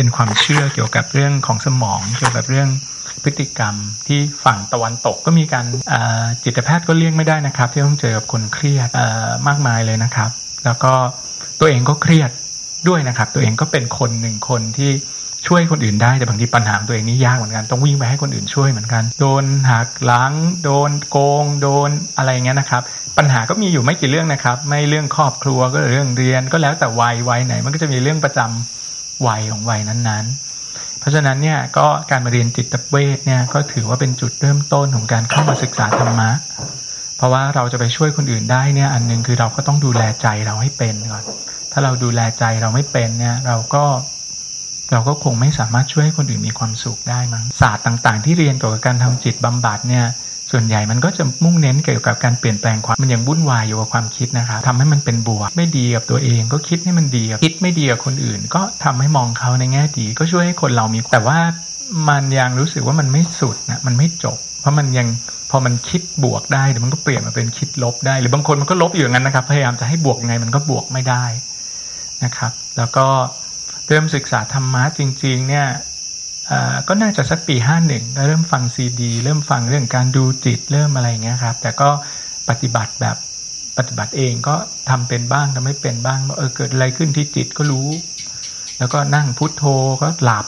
เป็นความเชื่อเกี่ยวกับเรื่องของสมองเกี่ยวกับเรื่องพฤติกรรมที่ฝั่งตะวันตกก็มีการจิตแพทย์ก็เลี่ยงไม่ได้นะครับ ที่ต้องเจอกับคนเครียดมากมายเลยนะครับ แล้วก็ตัวเองก็เครียดด้วยนะครับ ตัวเองก็เป็นคนหนึ่งคนที่ช่วยคนอื่นได้แต่บางทีปัญหาตัวเองนี่ยากเหมือนกันต้องวิ่งไปให้คนอื่นช่วยเหมือนกัน โดนหักหล้างโดนโกง โดนอะไรเงี้ยนะครับ ปัญหาก็มีอยู่ไม่กี่เรื่องนะครับ ไม่เรื่องครอบครัวก็เรื่องเรียนก็แล้วแต่วัยวัยไหน มันก็จะมีเรื่องประจำ วัยของวัยนั้นๆ เพราะฉะนั้นเนี่ยก็การมาเรียนจิตเวชเนี่ยก็ถือว่าเป็นจุดเริ่มต้นของการเข้ามาศึกษาธรรมะ เพราะว่าเราจะไปช่วยคนอื่นได้เนี่ยอันนึงคือเราก็ต้องดูแลใจเราให้เป็นก่อน ถ้าเราดูแลใจเราไม่เป็นเนี่ยเราก็เราก็คงไม่สามารถช่วยให้คนอื่นมีความสุขได้มั้งศาสตร์ต่าง ๆ ที่เรียนเกี่ยวกับการทำจิตบำบัดเนี่ย ส่วนใหญ่มันก็จะมุ่งเน้นเกี่ยวกับการเปลี่ยนแปลงความมันยังวุ่นวายอยู่กับความคิดนะครับทำให้มันเป็นบวก ไม่ดีกับตัวเองก็คิดให้มันดีคิดไม่ดีกับคนอื่น ก็ทำให้มองเขาในแง่ดี ก็ช่วยให้คนเรามีแต่ว่ามันยังรู้สึกว่ามันไม่สุดนะมันไม่จบ เพราะมันยังพอมันคิดบวกได้เดี๋ยวมันก็เปลี่ยนมาเป็นคิดลบได้ หรือบางคนมันก็ลบอยู่อย่างนั้นนะครับ พยายามจะให้บวกไงมันก็บวกไม่ได้นะครับ แล้วก็เริ่มศึกษาธรรมะจริง ๆ เนี่ย ก็น่าจะสักปีห้าหนึ่งเริ่มฟังซีดี เริ่มฟังเรื่องการดูจิตเริ่มอะไรเงี้ยครับ แต่ก็ปฏิบัติแบบปฏิบัติเองก็ทำเป็นบ้างทำไม่เป็นบ้างเออเกิดอะไรขึ้นที่จิตก็รู้ แล้วก็นั่งพุทโธก็หลับ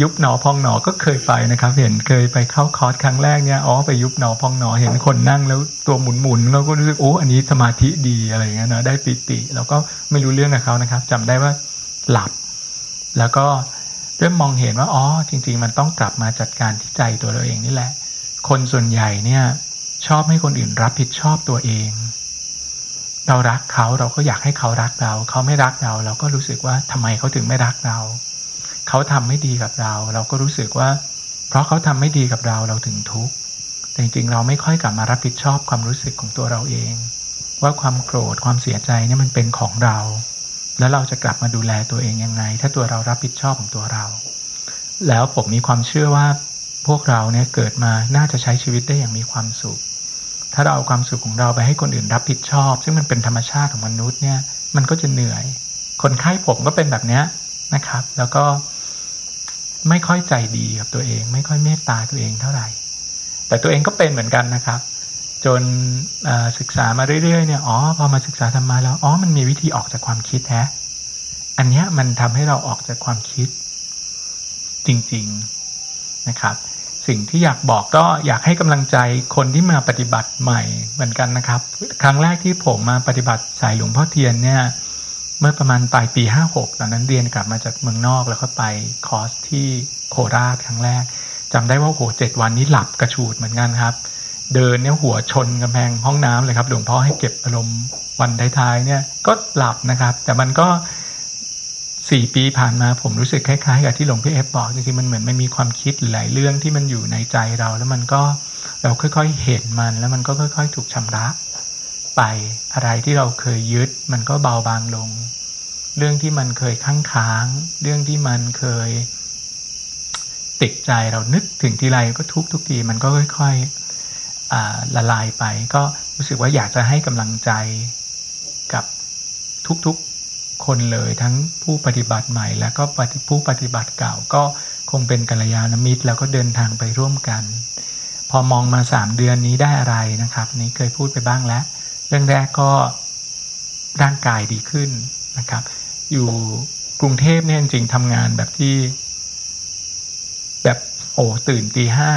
ยุบหนอพองหนอก็เคยไปนะครับ เห็นเคยไปเข้าคอร์สครั้งแรกเนี่ยอ๋อไปยุบหนอพองหนอเห็นคนนั่งแล้วตัวหมุนหมุนแล้วก็รู้สึกโอ้อันนี้สมาธิดีอะไรเงี้ยนะได้ปิติ แล้วก็ไม่รู้เรื่องกับเขานะครับจำได้ว่าหลับ แล้วก็ เริ่มมองเห็นว่าอ๋อจริง ๆ มันต้องกลับมาจัดการที่ใจตัวเราเองนี่แหละ คนส่วนใหญ่เนี่ย ชอบให้คนอื่นรับผิดชอบตัวเอง เรารักเขาเราก็อยากให้เขารักเรา เขาไม่รักเรา เราก็รู้สึกว่าทำไมเขาถึงไม่รักเรา เขาทำไม่ดีกับเรา เราก็รู้สึกว่า เพราะเขาทำไม่ดีกับเราเราถึงทุกข์แต่จริงๆ เราไม่ค่อยกลับมารับผิดชอบความรู้สึกของตัวเราเอง ว่าความโกรธความเสียใจนี่มันเป็นของเรา แล้วเราจะกลับมาดูแลตัวเองยังไง ถ้าตัวเรารับผิดชอบของตัวเรา แล้วผมมีความเชื่อว่าพวกเราเนี่ยเกิดมาน่าจะใช้ชีวิตได้อย่างมีความสุข ถ้าเราเอาความสุขของเราไปให้คนอื่นรับผิดชอบ ซึ่งมันเป็นธรรมชาติของมนุษย์เนี่ย มันก็จะเหนื่อย คนไข้ผมก็เป็นแบบเนี้ยนะครับ แล้วก็ไม่ค่อยใจดีกับตัวเอง ไม่ค่อยเมตตาตัวเองเท่าไหร่ แต่ตัวเองก็เป็นเหมือนกันนะครับ จนศึกษามาเรื่อยๆเนี่ยอ๋อพอมาศึกษาธรรมะแล้วอ๋อมันมีวิธีออกจากความคิดแท้อันนี้มันทำให้เราออกจากความคิด จริง ๆนะครับ สิ่งที่อยากบอกก็อยากให้กำลังใจคนที่มาปฏิบัติใหม่เหมือนกันนะครับ ครั้งแรกที่ผมมาปฏิบัติสายหลวงพ่อเทียนเนี่ย เมื่อประมาณปลายปีห้าหกตอนนั้นเรียนกลับมาจากเมืองนอกแล้วก็ไปคอร์สที่โคราชครั้งแรกจำได้ว่าโหเจ็ดวันนี้หลับกระชูดเหมือนกันครับ เดินเนี่ยหัวชนกำแพงห้องน้ำเลยครับ หลวงพ่อให้เก็บอารมณ์วันท้ายๆเนี่ย ก็หลับนะครับ แต่มันก็สี่ปีผ่านมาผมรู้สึกคล้ายๆกับที่หลวงพี่เอฟบอกจริงๆมันเหมือนมันมีความคิดหลายเรื่องที่มันอยู่ในใจเรา แล้วมันก็เราค่อยๆเห็นมัน แล้วมันก็ค่อย ๆ ถูกชำระ ไปอะไรที่เราเคยยึด มันก็เบาบางลง เรื่องที่มันเคยค้างค้าง เรื่องที่มันเคย ติดใจเรานึกถึงทีไรก็ทุกทุกทีมันก็ค่อย ๆ ละลายไป ก็รู้สึกว่าอยากจะให้กำลังใจกับทุกๆคนเลยทั้งผู้ปฏิบัติใหม่ แล้วก็ผู้ปฏิบัติเก่าก็คงเป็นกัลยาณมิตร แล้วก็เดินทางไปร่วมกัน พอมองมาสามเดือนนี้ได้อะไรนะครับ นี้เคยพูดไปบ้างแล้ว เรื่องแรกก็ร่างกายดีขึ้นนะครับ อยู่กรุงเทพเนี่ยจริงๆทำงานแบบที่ แบบโอ้ตื่นตีห้า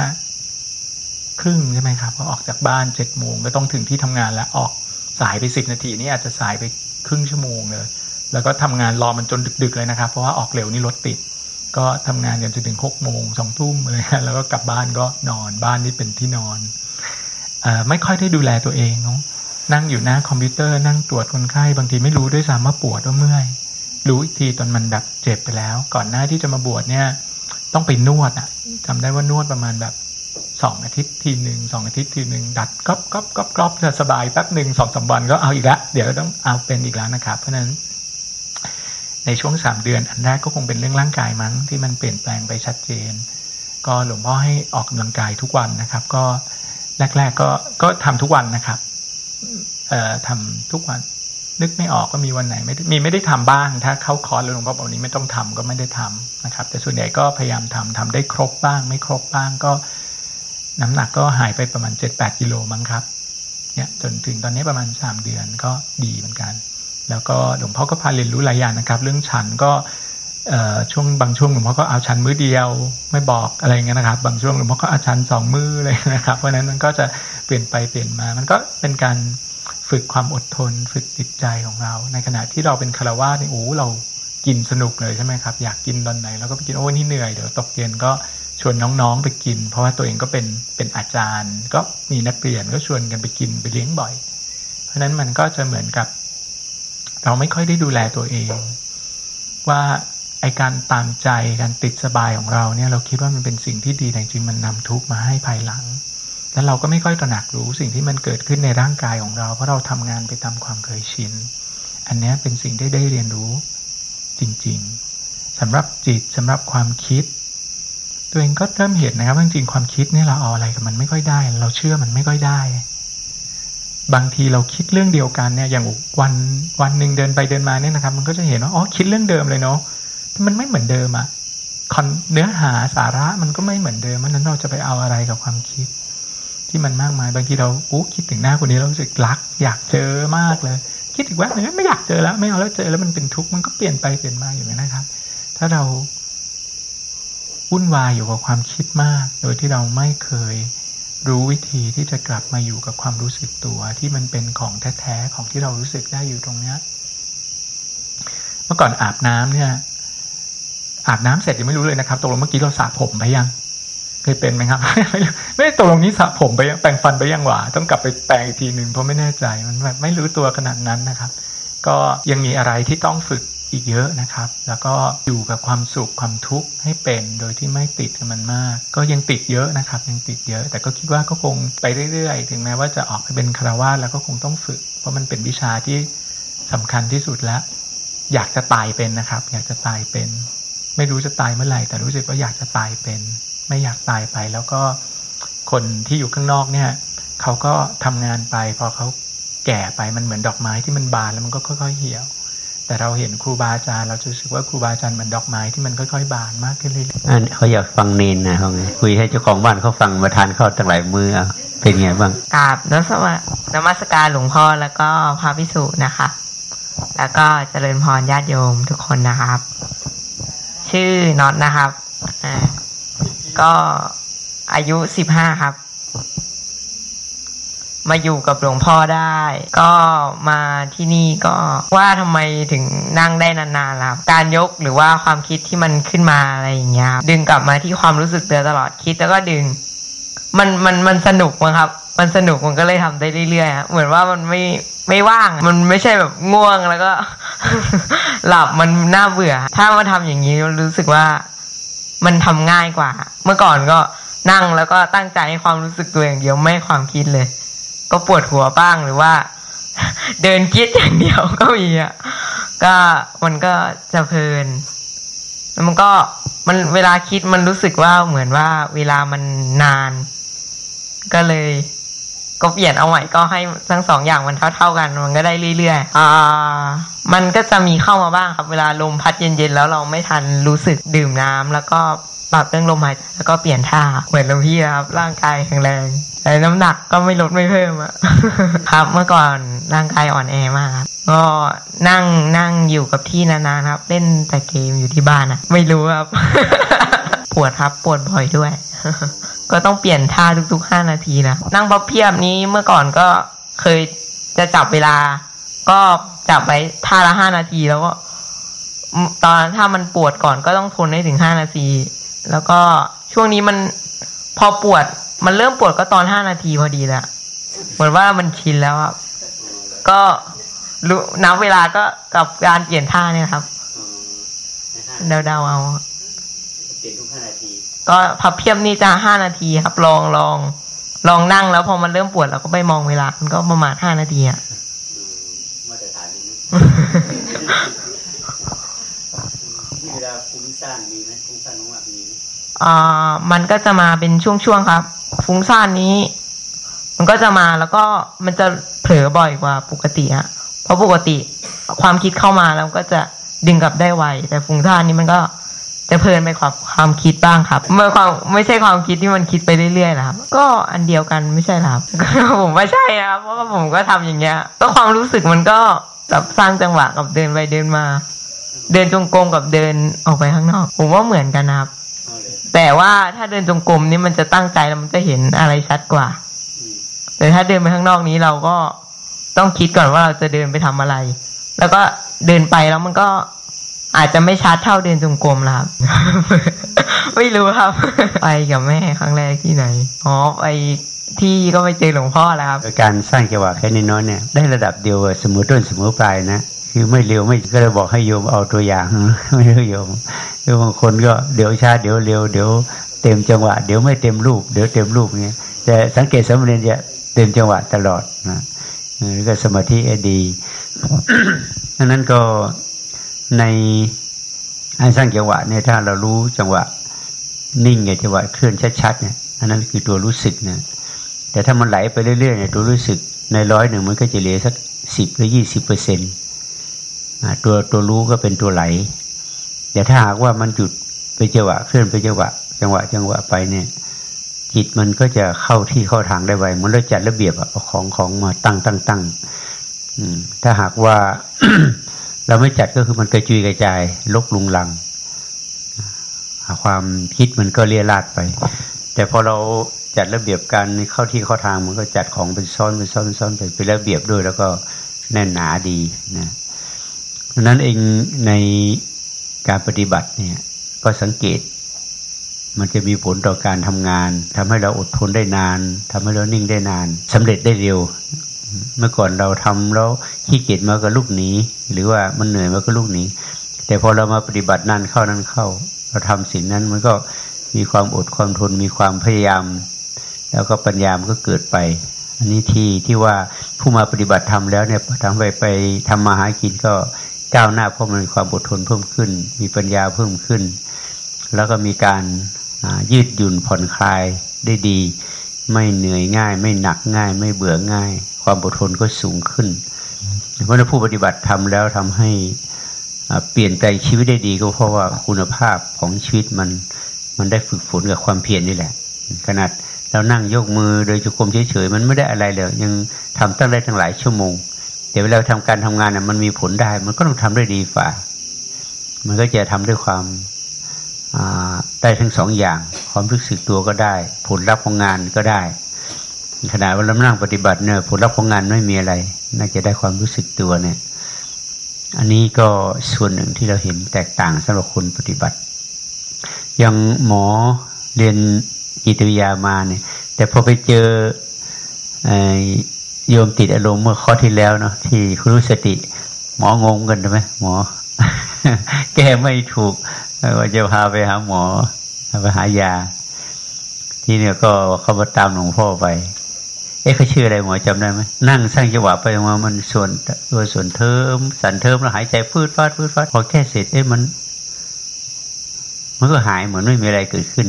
ครึ่งใช่ไหมครับพอออกจากบ้านเจ็ดโมงก็ต้องถึงที่ทำงานแล้วออกสายไปสิบนาทีนี่อาจจะสายไปครึ่งชั่วโมงเลย แล้วก็ทำงานรอมันจนดึก ๆเลยนะครับ เพราะว่าออกเร็วนี่รถติด ก็ทำงานกันจนถึงหกโมงสองทุ่มเลยแล้วก็กลับบ้านก็นอนบ้านนี่เป็นที่นอนอไม่ค่อยได้ดูแลตัวเองเนาะนั่งอยู่หน้าคอมพิวเตอร์นั่งตรวจคนไข้บางทีไม่รู้ด้วยซ้ำว่าปวดว่าเมื่อย รู้อีกทีตอนมันแบบเจ็บไปแล้ว ก่อนหน้าที่จะมาบวชเนี่ย ต้องไปนวดอะ่ะจำได้ว่านวดประมาณแบบ สองอาทิตย์ทีหนึ่งสองอาทิตย์ทีหนึ่งดัดก๊อบก๊อบก๊อบก๊อบจะสบายแป๊บหนึ่งสองสาวันก็เอาอีกแล้วเดี๋ยวต้องเอาเป็นอีกแล้วนะครับ เพราะนั้น ในช่วงสามเดือน อันแรกก็คงเป็นเรื่องร่างกายมั้งที่มันเปลี่ยนแปลงไปชัดเจน ก็หลวงพ่อให้ออกกำลังกายทุกวันนะครับ ก็แรก ๆ ก็ก็ทำทุกวันนะครับ เอ่อทำทุกวัน นึกไม่ออกก็มีวันไหนไม่มีไม่ได้ทำบ้าง ถ้าเข้าคอร์สหลวงพ่อบอกนนี้ไม่ต้องทำก็ไม่ได้ทำนะครับ แต่ส่วนใหญ่ก็พยายามทำทำได้ครบบ้าง ไม่ครบบ้างก็ น้ำหนักก็หายไปประมาณเจ็ดแปดกิโลมั้งครับ เนี่ยจนถึงตอนนี้ประมาณสามเดือนก็ดีเหมือนกัน แล้วก็หลวงพ่อก็พาเรียนรู้หลายอย่างนะครับ เรื่องฉันก็ช่วงบางช่วงหลวงพ่อก็เอาชันมือเดียวไม่บอกอะไรเงี้ยนะครับ บางช่วงหลวงพ่อก็เอาชันสองมือเลยนะครับ เพราะนั้นมันก็จะเปลี่ยนไปเปลี่ยนมา มันก็เป็นการฝึกความอดทน ฝึกจิตใจของเรา ในขณะที่เราเป็นคารวะนี่โอ้เรากินสนุกเลยใช่ไหมครับ อยากกินตอนไหนเราก็ไปกินโอ้นี่เหนื่อยเดี๋ยวตกเย็นก็ ชวนน้องๆไปกิน เพราะว่าตัวเองก็เป็นเป็นอาจารย์ ก็มีนักเรียนก็ชวนกันไปกินไปเลี้ยงบ่อย เพราะนั้นมันก็จะเหมือนกับ เราไม่ค่อยได้ดูแลตัวเอง ว่าไอการตามใจการติดสบายของเราเนี่ยเราคิดว่ามันเป็นสิ่งที่ดีแต่จริงมันนำทุกข์มาให้ภายหลัง แล้วเราก็ไม่ค่อยตระหนักรู้สิ่งที่มันเกิดขึ้นในร่างกายของเรา เพราะเราทำงานไปตามความเคยชินอันนี้เป็นสิ่งที่ได้เรียนรู้จริง ๆสำหรับจิตสำหรับความคิด ตัวเองก็เริ่มเห็นนะครับจริงๆความคิดเนี่ยเราเอาอะไรกับมันไม่ค่อยได้ เราเชื่อมันไม่ค่อยได้ บางทีเราคิดเรื่องเดียวกันเนี่ยอย่างวันวันหนึ่งเดินไปเดินมาเนี่ยนะครับ มันก็จะเห็นว่าอ๋อคิดเรื่องเดิมเลยเนาะมันไม่เหมือนเดิมอะเนื้อหาสาระมันก็ไม่เหมือนเดิมมันนั้นเราจะไปเอาอะไรกับความคิด ที่มันมากมาย บางทีเราอู้คิดถึงหน้าคนนี้เรารู้สึกรัก อยากเจอมากเลย คิดอีกว่าไม่อยากเจอแล้ว ไม่เอาแล้วเจอแล้วมันเป็นทุกข์มันก็เปลี่ยนไปเปลี่ยนมาอยู่นะครับ ถ้าเรา วุ่นวายอยู่กับความคิดมาก โดยที่เราไม่เคยรู้วิธีที่จะกลับมาอยู่กับความรู้สึกตัวที่มันเป็นของแท้ๆของที่เรารู้สึกได้อยู่ตรงเนี้ยเมื่อก่อนอาบน้ำเนี่ย อาบน้ำเสร็จยังไม่รู้เลยนะครับตกลงเมื่อกี้เราสระผมไปยัง เคยเป็นไหมครับ ไม่ไม่ตกลงนี้สระผมไปยังแปรงฟันไปยังหวาต้องกลับไปแปรงอีกทีหนึ่งเพราะไม่แน่ใจมันแบบไม่รู้ตัวขนาดนั้นนะครับ ก็ยังมีอะไรที่ต้องฝึก อีกเยอะนะครับ แล้วก็อยู่กับความสุขความทุกข์ให้เป็น โดยที่ไม่ติดกับมันมาก ก็ยังติดเยอะนะครับ ยังติดเยอะ แต่ก็คิดว่าก็คงไปเรื่อยๆ ถึงแม้ว่าจะออกไปเป็นคารวาสแล้วก็คงต้องฝึก เพราะมันเป็นวิชาที่สำคัญที่สุดแล้ว อยากจะตายเป็นนะครับ อยากจะตายเป็น ไม่รู้จะตายเมื่อไหร่ แต่รู้สึกว่าอยากจะตายเป็น ไม่อยากตายไป แล้วก็คนที่อยู่ข้างนอกเนี่ยเขาก็ทำงานไป พอเขาแก่ไปมันเหมือนดอกไม้ที่มันบานแล้วมันก็ค่อยๆเหี่ยว แต่เราเห็นครูบาอาจารย์เราจะรู้สึกว่าครูบาอาจารย์เหมือนดอกไม้ที่มันค่อยๆ บานมากขึ้นเรื่อยๆอันเขาอยากฟังเนนนะเขาไงคุยให้เจ้าของบ้านเขาฟังมาทานข้าวตั้งหลายมือเป็นไงบ้างกราบนมัสการหลวงพ่อแล้วก็พระพิสุนะคะ แล้วก็เจริญพรญาติโยมทุกคนนะครับ ชื่อน็อตนะครับอ่าก็อายุสิบห้าครับ มาอยู่กับหลวงพ่อได้ ก็มาที่นี่ก็ว่าทำไมถึงนั่งได้นานๆครับการยกหรือว่าความคิดที่มันขึ้นมาอะไรอย่างเงี้ยดึงกลับมาที่ความรู้สึกเตือตลอดคิดแล้วก็ดึง มันมันมันสนุกมั้งครับ มันสนุกมันก็เลยทำได้เรื่อยๆเหมือนว่ามันไม่ไม่ว่าง มันไม่ใช่แบบง่วงแล้วก็ หลับมันน่าเบื่อ ถ้ามาทำอย่างนี้รู้สึกว่ามันทำง่ายกว่า เมื่อก่อนก็นั่งแล้วก็ตั้งใจให้ความรู้สึกตัวอย่างเดียวไม่ความคิดเลย ก็ปวดหัวบ้างหรือว่า เดินคิดอย่างเดียวก็มีอะก็มันก็จะเพลินแล้วมันก็มันเวลาคิดมันรู้สึกว่าเหมือนว่าเวลามันนาน ก็เลย ก็เปลี่ยนเอาใหม่ก็ให้ทั้งสองอย่างมันเท่าๆกัน มันก็ได้เรื่อยๆอ่า มันก็จะมีเข้ามาบ้างครับ เวลาลมพัดเย็นๆแล้วเราไม่ทันรู้สึกดื่มน้ำแล้วก็ ปรับเรื่องลมหายใจแล้วก็เปลี่ยนท่าเหมือนลมพี่ครับ ร่างกายแข็งแรงแต่น้ำหนักก็ไม่ลดไม่เพิ่มอะครับเมื่อก่อนร่างกายอ่อนแอมากครับก็นั่งนั่งอยู่กับที่นานๆครับ เล่นแต่เกมอยู่ที่บ้านอะไม่รู้ครับ ปวดครับปวดบ่อยด้วย ก็ต้องเปลี่ยนท่าทุกๆห้านาทีนะนั่งพับเพียบนี้เมื่อก่อนก็เคยจะจับเวลา ก็จับไว้ท่าละห้านาทีแล้วก็ตอนถ้ามันปวดก่อนก็ต้องทนให้ถึงห้านาที แล้วก็ช่วงนี้มันพอปวด มันเริ่มปวดก็ตอนห้านาทีพอดีแหละเหมือนว่ามันชินแล้วอะก็รู้นับเวลาก็กับการเปลี่ยนท่าเนี่ยครับเดาๆเอาเปลี่ยนทุกห้านาที ก็พับเพียบนี่จะห้านาทีครับ ลองลองลองนั่งแล้วพอมันเริ่มปวดเราก็ไปมองเวลา มันก็ประมาณห้านาทีอะมาตรฐานเวลาฟุ้งซ่านมีไหม อ่ามันก็จะมาเป็นช่วงๆครับ ฟุ้งซ่านนี้ มันก็จะมาแล้วก็มันจะเผลอบ่อยกว่าปกติอะเพราะปกติความคิดเข้ามาแล้วก็จะดึงกลับได้ไวแต่ฟุ้งซ่านนี่มันก็จะเพลินไปความความคิดบ้างครับไม่ความไม่ใช่ความคิดที่มันคิดไปเรื่อยๆนะครับ ก็อันเดียวกันไม่ใช่หรอครับผมว่าใช่นะครับเพราะว่าผมก็ทำอย่างเงี้ย ก็ความรู้สึกมันก็แบบสร้างจังหวะกับเดินไปเดินมา เดินจงกรมกับเดินออกไปข้างนอก ผมว่าเหมือนกันนะครับ แต่ว่าถ้าเดินจงกรมนี่มันจะตั้งใจแล้วมันจะเห็นอะไรชัดกว่า แต่ถ้าเดินไปข้างนอกนี้เราก็ต้องคิดก่อนว่าเราจะเดินไปทำอะไร แล้วก็เดินไปแล้วมันก็อาจจะไม่ชัดเท่าเดินจงกรมแล้วครับไม่รู้ครับ ไปกับแม่ครั้งแรกที่ไหนอ๋อไปที่ก็ไปเจอหลวงพ่อแล้วครับ การสร้างจังหวะแค่นี้น้อยเนี่ยได้ระดับเดียวกับเสมอต้นเสมอปลายนะ คือไม่เร็วไม่ก็เลยบอกให้โยมเอาตัวอย่าง ไม่รู้โยมคือบางคนก็เดี๋ยวช้าเดี๋ยวเร็วเดี๋ยวเต็มจังหวะ เดี๋ยวไม่เต็มรูป เดี๋ยวเต็มรูปเงี้ยแต่สังเกตสมเด็จจะเต็มจังหวะตลอดนะเออก็สมาธิดีดังนั้นก็ในอันสร้างจังหวะเนี่ยถ้าเรารู้จังหวะนิ่งไงจังหวะเคลื่อนชัดๆเนี่ยอันนั้นคือตัวรู้สึกนะแต่ถ้ามันไหลไปเรื่อยๆเนี่ยตัวรู้สึกในร้อยหนึ่งมันก็จะเหลือสักสิบหรือยี่สิบเปอร์เซ็นต์ ตัวตัวรู้ก็เป็นตัวไหล แต่ถ้าหากว่ามันหยุดไปจังหวะเคลื่อนไปจังหวะ จังหวะจังหวะไปเนี่ย จิตมันก็จะเข้าที่เข้าทางได้ไวเหมันเราจัดระเบียบอะเอาของของมาตั้งตั้งตั้งถ้าหากว่าเราไม่จัดก็คือมันกระจุยกระจายลกลุงลัง ความคิดมันก็เลี่ยราดไป แต่พอเราจัดระเบียบการเข้าที่เข้าทางมันก็จัดของเป็นซ้อนเป็นซ้อนเป็นซ้อนไปเป็นระเบียบด้วย แล้วก็แน่นหนาดีนะ ดังนั้นเองในการปฏิบัติเนี่ยก็สังเกต มันจะมีผลต่อการทำงาน ทำให้เราอดทนได้นาน ทำให้เรานิ่งได้นานสำเร็จได้เร็ว เมื่อก่อนเราทำแล้วขี้เกียจมาก็ลูกหนี หรือว่ามันเหนื่อยมาก็ลูกหนี แต่พอเรามาปฏิบัตินั่นเข้านั่นเข้า เราทำสิ่งนั้นมันก็มีความอดความทน มีความพยายาม แล้วก็ปัญญามันก็เกิดไปอันนี้ที่ที่ว่าผู้มาปฏิบัติธรรมแล้วเนี่ยทำไปไปทำมาหากินก็ ก้าวหน้าเพราะมันมีความอดทนเพิ่มขึ้น มีปัญญาเพิ่มขึ้น แล้วก็มีการยืดหยุ่นผ่อนคลายได้ดี ไม่เหนื่อยง่าย ไม่หนักง่าย ไม่เบื่อง่าย ความอดทนก็สูงขึ้นเพราะผู้ปฏิบัติทำแล้วทำให้เปลี่ยนแปลงชีวิตได้ดีก็เพราะว่าคุณภาพของชีวิตมันมันได้ฝึกฝนกับความเพียรนี่แหละ ขนาดเรานั่งยกมือโดยจุกมเฉยๆมันไม่ได้อะไรเลยยังทำตั้งได้ทั้งหลายชั่วโมง แต่เวลาทำการทำงานน่ะมันมีผลได้ มันก็ต้องทำได้ดีฝ่า มันก็จะทำด้วยความได้ทั้งสองอย่าง ความรู้สึกตัวก็ได้ ผลลัพธ์ของงานก็ได้ขณะว่าเรานั่งปฏิบัติเนี่ยผลลัพธ์ของงานไม่มีอะไร น่าจะได้ความรู้สึกตัวเนี่ย อันนี้ก็ส่วนหนึ่งที่เราเห็นแตกต่างสำหรับคนปฏิบัติ ยังหมอเรียนจิตวิทยามาเนี่ย แต่พอไปเจอ โยมติดอารมณ์เมื่อข้อที่แล้วเนาะที่คุณรู้สติ หมองงกันใช่ไหมหมอ แก้ไม่ถูกว่าจะพาไปหาหมอไปหายา ที่เนี่ยก็เขามาตามหลวงพ่อไป เอ๊ะเขาชื่ออะไรหมอจำได้ไหมนั่งสร้างจังหวะไปมามันส่วนตัวส่วนเทิม สันเทิมแล้วหายใจพืดฟาดพืดฟาดพอแค่เสร็จเอ๊ะมัน มันก็หายเหมือนไม่มีอะไรเกิดขึ้น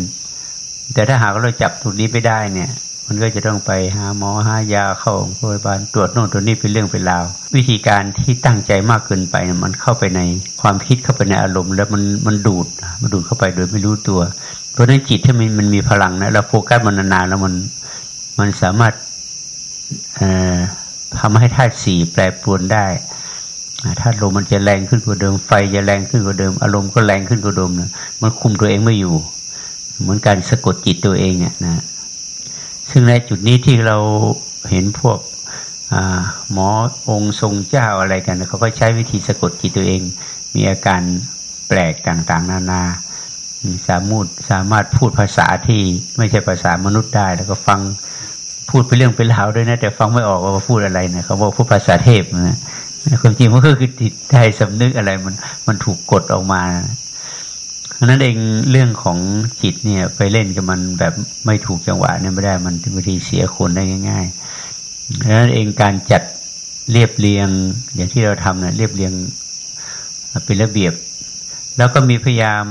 แต่ถ้าหากเราจับตรงนี้ไปได้เนี่ย มันก็จะต้องไปหาหมอหายาเข้าโรงพยาบาลตรวจโน่นตรวจนี่เป็นเรื่องเป็นราว วิธีการที่ตั้งใจมากเกินไป มันเข้าไปในความคิดเข้าไปในอารมณ์ แล้วมันมันดูดมันดูดเข้าไปโดยไม่รู้ตัว เพราะนั้นจิตถ้ามันมันมีพลังนะเราโฟกัสมันนานๆแล้วมันมันสามารถเอ่อทำให้ธาตุสี่แปรปรวนได้ธาตุลมมันจะแรงขึ้นกว่าเดิมไฟจะแรงขึ้นกว่าเดิม อารมณ์ก็แรงขึ้นกว่าเดิมนะมันคุมตัวเองไม่อยู่ เหมือนการสะกดจิตตัวเองเนี่ยนะ ซึ่งในจุดนี้ที่เราเห็นพวกหมอองค์ทรงเจ้าอะไรกันเขาก็ใช้วิธีสะกดจิตตัวเอง มีอาการแปลกต่างๆ นานาสามารถสามารถพูดภาษาที่ไม่ใช่ภาษามนุษย์ได้ แล้วก็ฟังพูดไปเรื่องเป็นราวด้วยนะ แต่ฟังไม่ออกว่าพูดอะไรนะเขาบอกพูดภาษาเทพนะความจริงมันก็คือจิตใจสำนึกอะไรมันมันถูกกดออกมา นั้นเองเรื่องของจิตเนี่ย ไปเล่นกับมันแบบไม่ถูกจังหวะเนี่ยไม่ได้มันบางทีเสียคนได้ง่ายๆเพราะนั้นเองการจัดเรียบเรียง อย่างที่เราทำเนี่ยเรียบเรียงเป็นระเบียบ แล้วก็มีพยายาม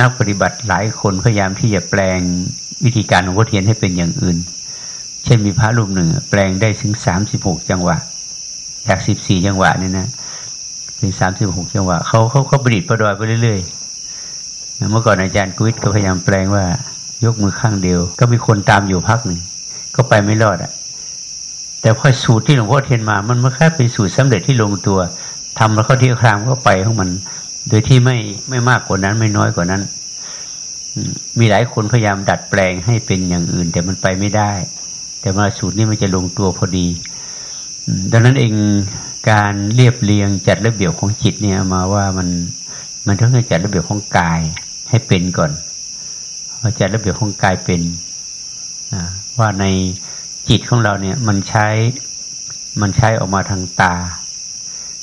นักปฏิบัติหลายคนพยายามที่จะแปลงวิธีการของพุทเทียนให้เป็นอย่างอื่น เช่นมีพระรูปหนึ่ง แปลงได้ถึงสามสิบหกจังหวะ จากสิบสี่จังหวะเนี่ยนะเป็นสามสิบหกจังหวะเขาเขาเขาประดิษฐ์ประดอยไปเรื่อยๆ เมื่อก่อนอาจารย์กุ้ยก็พยายามแปลงว่ายกมือข้างเดียว ก็มีคนตามอยู่พักหนึ่งก็ไปไม่รอดอะ่ะ แต่พอสูตรที่หลวงพ่อเทียนมา มันมันแค่เป็นสูตรสำเร็จที่ลงตัวทำแล้วเขาที่ครามก็ไปของมัน โดยที่ไม่ไม่มากกว่านั้นไม่น้อยกว่านั้นมีหลายคนพยายามดัดแปลงให้เป็นอย่างอื่น แต่มันไปไม่ได้ แต่มาสูตรนี้มันจะลงตัวพอดีดังนั้นเองการเรียบเรียงจัดระเบียบของจิตเนี่ยมาว่ามันมันต้องจัดระเบียบของกาย ให้เป็นก่อนพอจัดระเบียบของกายเป็นว่าในจิตของเราเนี่ย มันใช้มันใช้ออกมาทางตา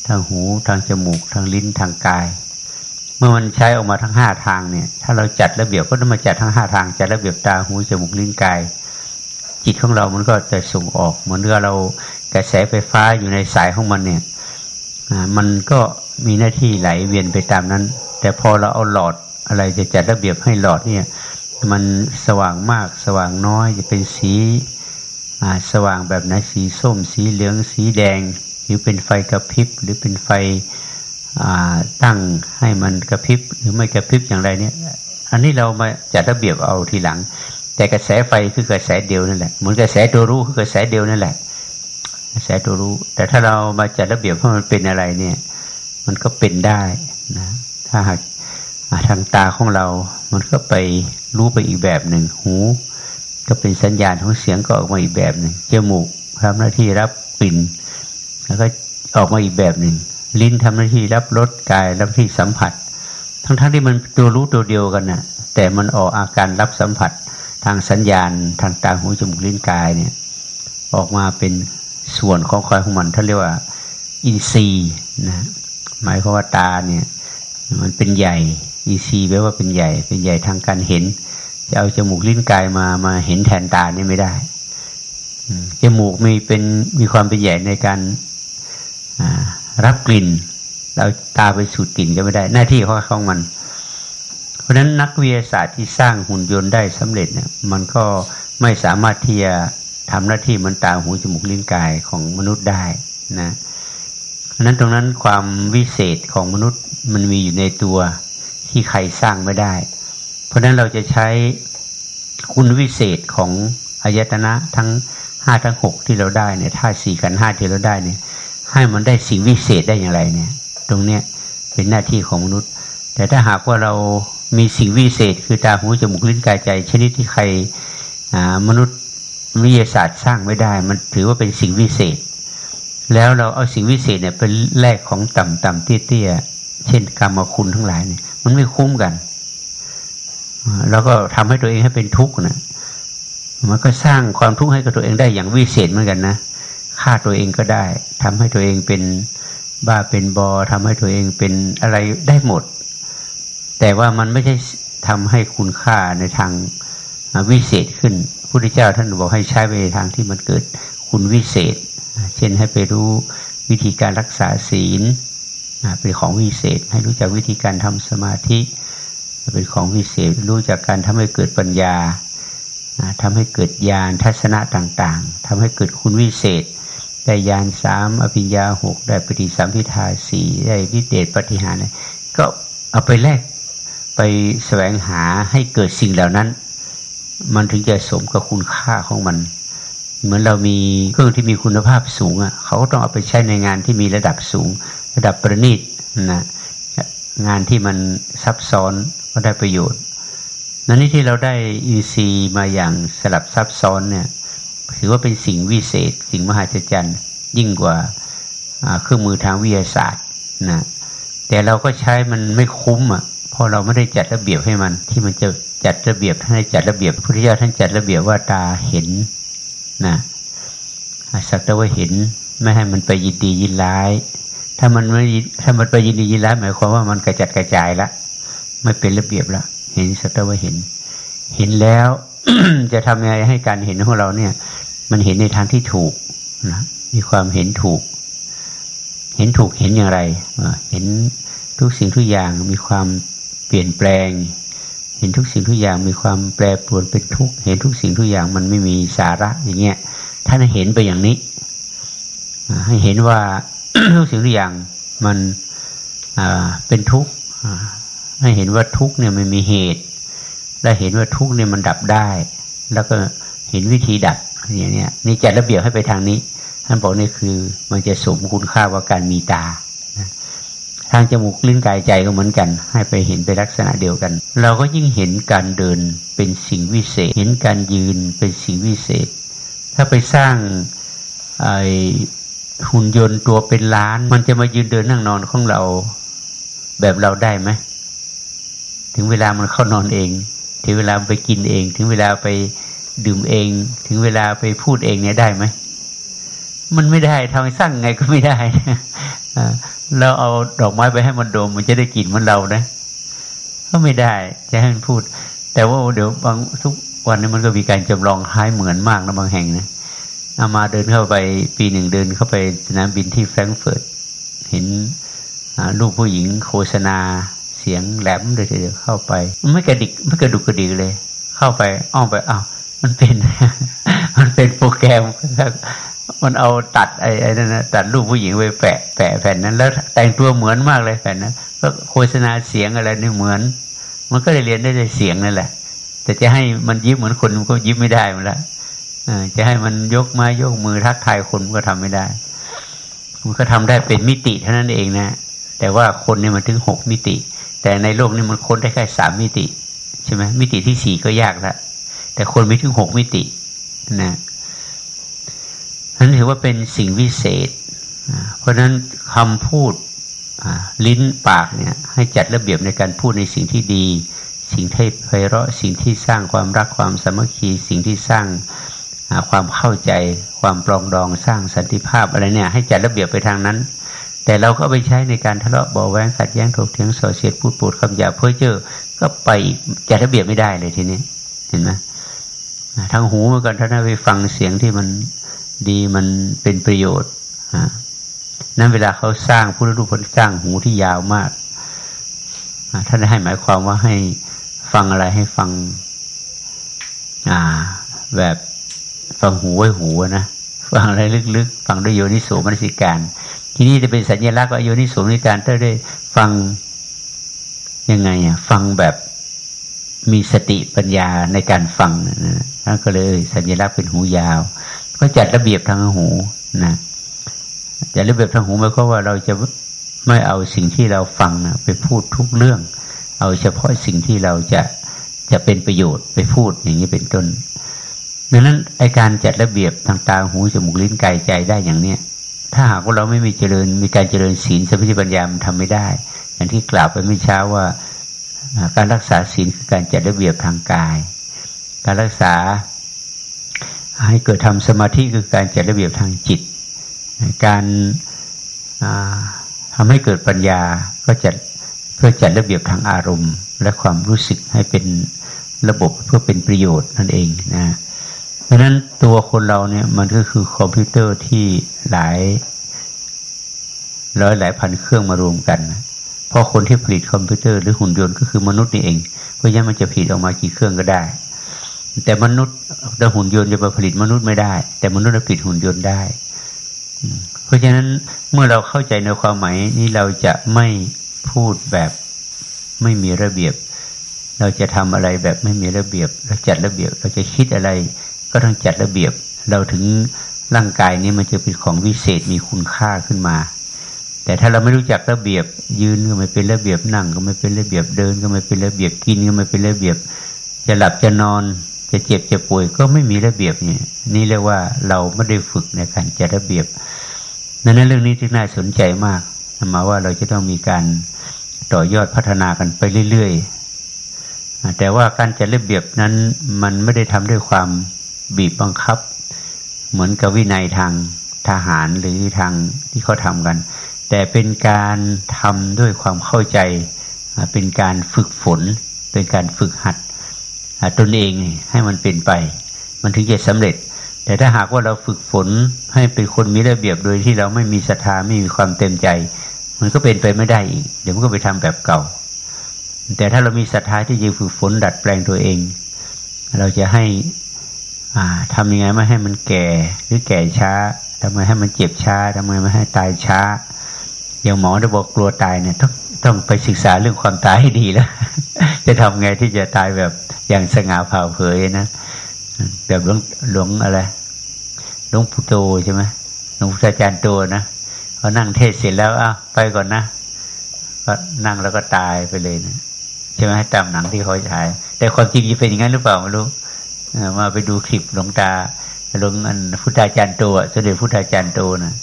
ทางหูทางจมูก ทางลิ้นทางกาย เมื่อมันใช้ออกมาทั้งห้าทางเนี่ย ถ้าเราจัดระเบียบก็ต้องมาจัดทั้งห้าทางจัดระเบียบตาหูจมูกลิ้นกาย จิตของเรามันก็จะส่งออกเหมือนกับเรากระแสไฟฟ้าอยู่ในสายของมันเนี่ยมันก็มีหน้าที่ไหลเวียนไปตามนั้น แต่พอเราเอาหลอด อะไรจะจัดระเบียบให้หลอดเนี่ย มันสว่างมากสว่างน้อยจะเป็นสีสว่างแบบไหนสีส้ม สีเหลืองสีแดง หรือเป็นไฟกระพริบหรือเป็นไฟตั้งให้มันกระพริบหรือไม่กระพริบอย่างไรเนี่ย อันนี้เรามาจัดระเบียบเอาทีหลัง แต่กระแสไฟคือกระแสเดียวนั่นแหละเหมือนกระแสตัวรู้คือกระแสเดียวนั่นแหละ กระแสตัวรู้ แต่ถ้าเรามาจัดระเบียบให้มันเป็นอะไรเนี่ย มันก็เป็นได้นะ ถ้าหาก ทางตาของเรา มันก็ไปรู้ไปอีกแบบหนึ่ง หู ก็เป็นสัญญาณของเสียงก็ออกมาอีกแบบหนึ่งจมูกทำหน้าที่รับกลิ่น แล้วก็ออกมาอีกแบบหนึ่ง ลิ้นทำหน้าที่รับรสกายรับที่สัมผัส ทั้งๆทที่มันตัวรู้ตัวเดียวกันนะ่ะ แต่มันออกอาการรับสัมผัส ทางสัญญาณทางตาหูจมูกลิ้นกายเนี่ย ออกมาเป็นส่วนของคอยของมันท่านเรียกว่าอินทรีย์นะหมายความว่าตาเนี่ย มันเป็นใหญ่ อินทรีแปลว่าเป็นใหญ่ เป็นใหญ่ทางการเห็น จะเอาจมูกลิ้นกายมามาเห็นแทนตานี่ไม่ได้จมูกมีเป็นมีความเป็นใหญ่ในการรับกลิ่น เราตาไปสูดกลิ่นก็ไม่ได้ หน้าที่ของของมัน เพราะฉะนั้นนักวิทยาศาสตร์ที่สร้างหุ่นยนต์ได้สำเร็จเนี่ย มันก็ไม่สามารถที่จะทำหน้าที่มันตาหูจมูกลิ้นกายของมนุษย์ได้นะเพราะนั้นตรงนั้นความวิเศษของมนุษย์มันมีอยู่ในตัว ที่ใครสร้างไม่ได้ เพราะนั้นเราจะใช้คุณวิเศษของอายตนะทั้งห้าทั้งหกที่เราได้เนี่ยท่าสี่กันห้าที่เราได้เนี่ย ให้มันได้สิ่งวิเศษได้อย่างไรเนี่ย ตรงเนี้ยเป็นหน้าที่ของมนุษย์ แต่ถ้าหากว่าเรามีสิ่งวิเศษ คือตาหูจมูกลิ้นกายใจ ชนิดที่ใครมนุษย์วิทยาศาสตร์สร้างไม่ได้ มันถือว่าเป็นสิ่งวิเศษ แล้วเราเอาสิ่งวิเศษเนี่ยเป็นแลกของต่ำๆเตี้ยๆเช่นกรรมคุณทั้งหลายเนี่ย มันไม่คุ้มกัน แล้วก็ทำให้ตัวเองให้เป็นทุกข์นะมันก็สร้างความทุกข์ให้กับตัวเองได้อย่างวิเศษเหมือนกันนะฆ่าตัวเองก็ได้ทำให้ตัวเองเป็นบ้าเป็นบอทำให้ตัวเองเป็นอะไรได้หมด แต่ว่ามันไม่ใช่ทำให้คุณค่าในทางวิเศษขึ้นพุทธเจ้าท่านบอกให้ใช้ไปทางที่มันเกิดคุณวิเศษ เช่นให้ไปรู้วิธีการรักษาศีล เป็นของวิเศษ ให้รู้จักวิธีการทำสมาธิ เป็นของวิเศษ รู้จักการทำให้เกิดปัญญาทำให้เกิดญาณทัศนะต่างๆทำให้เกิดคุณวิเศษ ได้ญาณสามอภิญญาหกได้ปฏิสัมพิทาสี่ได้วิเดชปฏิหารก็เอาไปแลกไปแสวงหาให้เกิดสิ่งเหล่านั้น มันถึงจะสมกับคุณค่าของมัน เหมือนเรามีเครื่องที่มีคุณภาพสูงอะเขาก็ต้องเอาไปใช้ในงานที่มีระดับสูง ระดับประณีตนะงานที่มันซับซ้อนก็ได้ประโยชน์นั่นนี่ที่เราได้อีซีมาอย่างสลับซับซ้อนเนี่ยถือว่าเป็นสิ่งวิเศษ สิ่งมหัศจรรย์ยิ่งกว่าเครื่องมือทางวิทยาศาสตร์นะแต่เราก็ใช้มันไม่คุ้มอะเพราะเราไม่ได้จัดระเบียบให้มัน ที่มันจะจัดระเบียบท่านจัดระเบียบพระพุทธเจ้าท่านจัดระเบียบว่าตาเห็นนะสักแต่ว่าเห็นไม่ให้มันไปยินดียินร้าย ถ้ามันไม่ถ้ามันไปยินดียินร้ายหมายความว่ามันกระจัดกระจายละไม่เป็นระเบียบละเห็นสักแต่ว่าเห็น เห็นแล้วจะทำยังไงให้การเห็นของเราเนี่ย มันเห็นในทางที่ถูกนะมีความเห็นถูก เห็นถูกเห็นอย่างไรเห็นทุกสิ่งทุกอย่างมีความเปลี่ยนแปลง เห็นทุกสิ่งทุกอย่างมีความแปรปรวนเป็นทุกเห็นทุกสิ่งทุกอย่างมันไม่มีสาระอย่างเงี้ยท่านเห็นไปอย่างนี้ให้เห็นว่า ทุกสิ่งทุกอย่างมันเป็นทุกข์ให้เห็นว่าทุกข์เนี่ยมันมีเหตุ และเห็นว่าทุกข์เนี่ยมันดับได้ แล้วก็เห็นวิธีดับอย่างนี้นี่จัดระเบียบให้ไปทางนี้ ท่านบอกนี่คือมันจะสมคุณค่าว่าการมีตาทางจมูกลิ้นกายใจก็เหมือนกัน ให้ไปเห็นไปลักษณะเดียวกัน เราก็ยิ่งเห็นการเดินเป็นสิ่งวิเศษ เห็นการยืนเป็นสิ่งวิเศษ ถ้าไปสร้างไอ หุ่นยนต์ตัวเป็นล้าน มันจะมายืนเดินนั่งนอนของเราแบบเราได้ไหมถึงเวลามันเข้านอนเอง ถึงเวลาไปกินเอง ถึงเวลาไปดื่มเอง ถึงเวลาไปพูดเองเนี่ยได้ไหมมันไม่ได้ทำสร้างไงก็ไม่ได้เราเอาดอกไม้ไปให้มันดม มันจะได้กลิ่นมือนเรานะก็ไม่ได้จะให้มันพูด แต่ว่าเดี๋ยวบางทุกวันนี้มันก็มีการจำลองคล้ายเหมือนมากนะบางแห่งนะเอามาเดินเข้าไปปีหนึ่งเดินเข้าไปสนามบินที่แฟรงก์เฟิร์ตเห็นลูกผู้หญิงโฆษณาเสียงแหลมเลยทีเดียวเข้าไป ไม่กระดิกไม่กระดุกกระดิกเลย เข้าไปอ้อมไปอ้าวมันเป็น มันเป็นโปรแกรมมันเอาตัดไอ้ไอ้นั่นนะตัดรูปผู้หญิงไปแปะแปะแผ่นนั้น แล้วแต่งตัวเหมือนมากเลยแผ่นนั้นก็โฆษณาเสียงอะไรนี่เหมือน มันก็เลยเรียนได้แต่เสียงนั่นแหละ แต่จะให้มันยิ้มเหมือนคนมันก็ยิ้มไม่ได้มันละ จะให้มันยกไม้ยกมือทักทายคนมันก็ทำไม่ได้ มันก็ทำได้เป็นมิติเท่านั้นเองนะ แต่ว่าคนเนี่ยมันถึงหกมิติ แต่ในโลกนี้มันค้นได้แค่สามมิติใช่ไหมมิติที่สี่ก็ยากละแต่คนมีถึงหกมิตินะนั้นถือว่าเป็นสิ่งวิเศษ เพราะฉะนั้นคำพูดลิ้นปากเนี่ยให้จัดระเบียบในการพูดในสิ่งที่ดี สิ่งที่ไพเราะสิ่งที่สร้างความรักความสามัคคี สิ่งที่สร้าง ความเข้าใจความปรองดองสร้างสันติภาพอะไรเนี่ย ให้จัดระเบียบไปทางนั้น แต่เราก็ไปใช้ในการทะเลาะเบาแวงขัดแย้งถกเถียงส่อเสียดพูดปูดคำหยาเพื่อเจอก็ไปจัดระเบียบไม่ได้เลยทีนี้ เห็นไหมทางหูเมือนกันถ้าไปฟังเสียงที่มันดีมันเป็นประโยชน์นั้นเวลาเขาสร้างพุทธรูปเขาสร้างหูที่ยาวมากท่านให้หมายความว่าให้ฟังอะไรให้ฟัง อ่า แบบ ฟังหูไว้หูนะฟังอะไรลึกๆ ฟังด้วยโยนิโสมนสิการ ทีนี้จะเป็นสัญลักษณ์ว่าโยนิโสมนสิการถ้าได้ฟังยังไงอะฟังแบบมีสติปัญญาในการฟังนะนั่นก็เลยสัญลักษณ์เป็นหูยาว ก็จัดระเบียบทางหูนะจัดระเบียบทางหูหมายความว่าเราจะไม่เอาสิ่งที่เราฟังนะไปพูดทุกเรื่อง เอาเฉพาะสิ่งที่เราจะจะเป็นประโยชน์ไปพูดอย่างนี้เป็นต้น ดังนั้นไอการจัดระเบียบทางตาหูจมูกลิ้นกายใจได้อย่างเนี้ยถ้าหากว่าเราไม่มีเจริญ มีการเจริญศีลสมาธิปัญญามันทำไม่ได้ อย่างที่กล่าวไปเมื่อเช้าว่าการรักษาศีลคือการจัดระเบียบทางกาย การรักษา ให้เกิดทำสมาธิคือการจัดระเบียบทางจิต การทำให้เกิดปัญญาก็จัดเพื่อจัดระเบียบทางอารมณ์ และความรู้สึกให้เป็นระบบเพื่อเป็นประโยชน์นั่นเองนะ เพราะนั้นตัวคนเราเนี่ยมันก็คือคอมพิวเตอร์ที่หลายร้อยหลายพันเครื่องมารวมกัน เพราะคนที่ผลิตคอมพิวเตอร์หรือหุ่นยนต์ก็คือมนุษย์นี่เอง เพราะฉะนั้นมันจะผลิตออกมากี่เครื่องก็ได้ แต่มนุษย์แต่หุ่นยนต์จะมาผลิตมนุษย์ไม่ได้ แต่มนุษย์จะผลิตหุ่นยนต์ได้ เพราะฉะนั้นเมื่อเราเข้าใจในความหมายนี้เราจะไม่พูดแบบไม่มีระเบียบ เราจะทำอะไรแบบไม่มีระเบียบ เราจัดระเบียบ เราจะคิดอะไร ก็ต้องจัดระเบียบเราถึงร่างกายนี้มันจะเป็นของวิเศษมีคุณค่าขึ้นมา แต่ถ้าเราไม่รู้จักระเบียบ ยืนก็ไม่เป็นระเบียบนั่งก็ไม่เป็นระเบียบเดิน ก็ไม่เป็นระเบียบกินก็ไม่เป็นระเบียบ จะหลับจะนอน จะเจ็บจะป่วยก็ไม่มีระเบียบเนี่ยนี่เรียกว่าเราไม่ได้ฝึกในการจัดระเบียบนั้นเรื่องนี้ที่น่าสนใจมากมาว่าเราจะต้องมีการต่อยอดพัฒนากันไปเรื่อยๆแต่ว่าการจัดระเบียบนั้นมันไม่ได้ทำด้วยความ บีบบังคับ เหมือนกับวินัยทางทหารหรือทางที่เขาทำกัน แต่เป็นการทำด้วยความเข้าใจ เป็นการฝึกฝน เป็นการฝึกหัดตนเองให้มันเป็นไป มันถึงจะสำเร็จ แต่ถ้าหากว่าเราฝึกฝนให้เป็นคนมีระเบียบโดยที่เราไม่มีศรัทธาไม่มีความเต็มใจ มันก็เป็นไปไม่ได้อีก เดี๋ยวมันก็ไปทำแบบเก่า แต่ถ้าเรามีศรัทธาที่จะฝึกฝนดัดแปลงตัวเอง เราจะให้ อ่าทำยังไงไม่ให้มันแก่ หรือแก่ช้าทำไมให้มันเจ็บช้าทำไมไม่ให้ตายช้า อย่างหมอได้บอกกลัวตายเนี่ยต้องต้องไปศึกษาเรื่องความตายให้ดีแล้ว จะทำไงที่จะตายแบบอย่างสง่าผ่าเผยนะแบบหลวงหลวงอะไรหลวงปู่โตใช่ไหมหลวงพุทธาจารย์โตนะเขานั่งเทศเสร็จแล้วอ้าวไปก่อนนะก็นั่งแล้วก็ตายไปเลยนะใช่ไหมตามหนังที่เขาฉาย แต่ความจริงจะเป็นอย่างนั้นหรือเปล่าไม่รู้ มาไปดูคลิปหลวงตาหลวงอันพุทธาจารย์โตเสด็จพุทธาจารย์โตนะ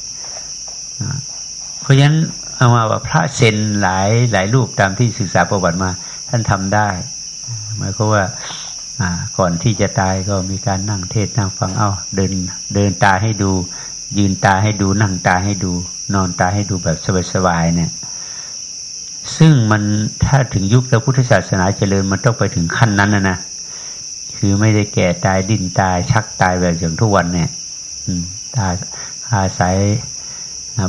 เพราะฉะนั้นเอามาว่าพระเซนหลายหลายรูปตามที่ศึกษาประวัติมา ท่านทำได้ หมายความว่าก่อนที่จะตายก็มีการนั่งเทศนั่งฟังเอา้าเดินเดินตาให้ดู ยืนตาให้ดูนั่งตาให้ดู นอนตาให้ดูแบบสบายๆเนี่ย ซึ่งมันถ้าถึงยุคแล้วพุทธศาสนาเจริญมันต้องไปถึงขั้นนั้นนะนะ คือไม่ได้แก่ตายดิ้นตาย ชักตายแบบอย่างทุกวันเนี่ยตาอาศัย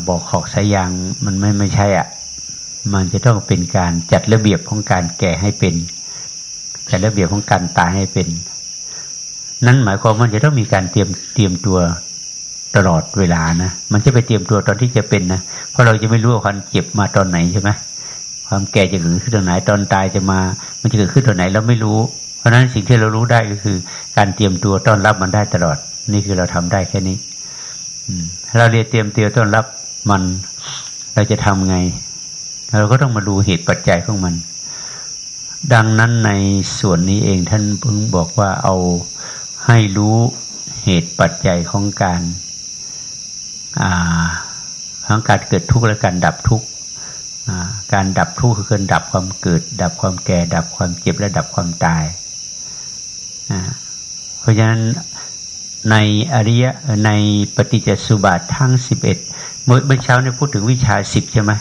บอกขอกสายยางมันไม่ไม่ใช่อะ มันจะต้องเป็นการจัดระเบียบของการแก่ให้เป็นจัดระเบียบของการตายให้เป็น นั้นหมายความว่าจะต้องมีการเตรียมเตรียมตัวตลอดเวลานะ มันจะไปเตรียมตัวตอนที่จะเป็นนะ เพราะเราจะไม่รู้ว่าความเจ็บมาตอนไหนใช่ไหมความแก่จะเกิดขึ้นตอนไหนตอนตายจะมา มันจะเกิดขึ้นตอนไหนเราไม่รู้ เพราะฉะนั้นสิ่งที่เรารู้ได้ก็คือ การเตรียมตัวต้อนรับมันได้ตลอด นี่คือเราทำได้แค่นี้เราเรียนเตรียมเตรียมต้อนรับมันเราจะทำไง เราก็ต้องมาดูเหตุปัจจัยของมัน ดังนั้นในส่วนนี้เองท่านเพิ่งบอกว่าเอาให้รู้เหตุปัจจัยของการของการเกิดทุกข์และการดับทุกข์การดับทุกข์คือการดับความเกิด ดับความแก่ ดับความเจ็บและดับความตาย เพราะฉะนั้นในอริยในปฏิจจสุบาททั้งสิบเอ็ดเมื่อเช้าเนี่ยพูดถึงวิชาสิบใช่ไหม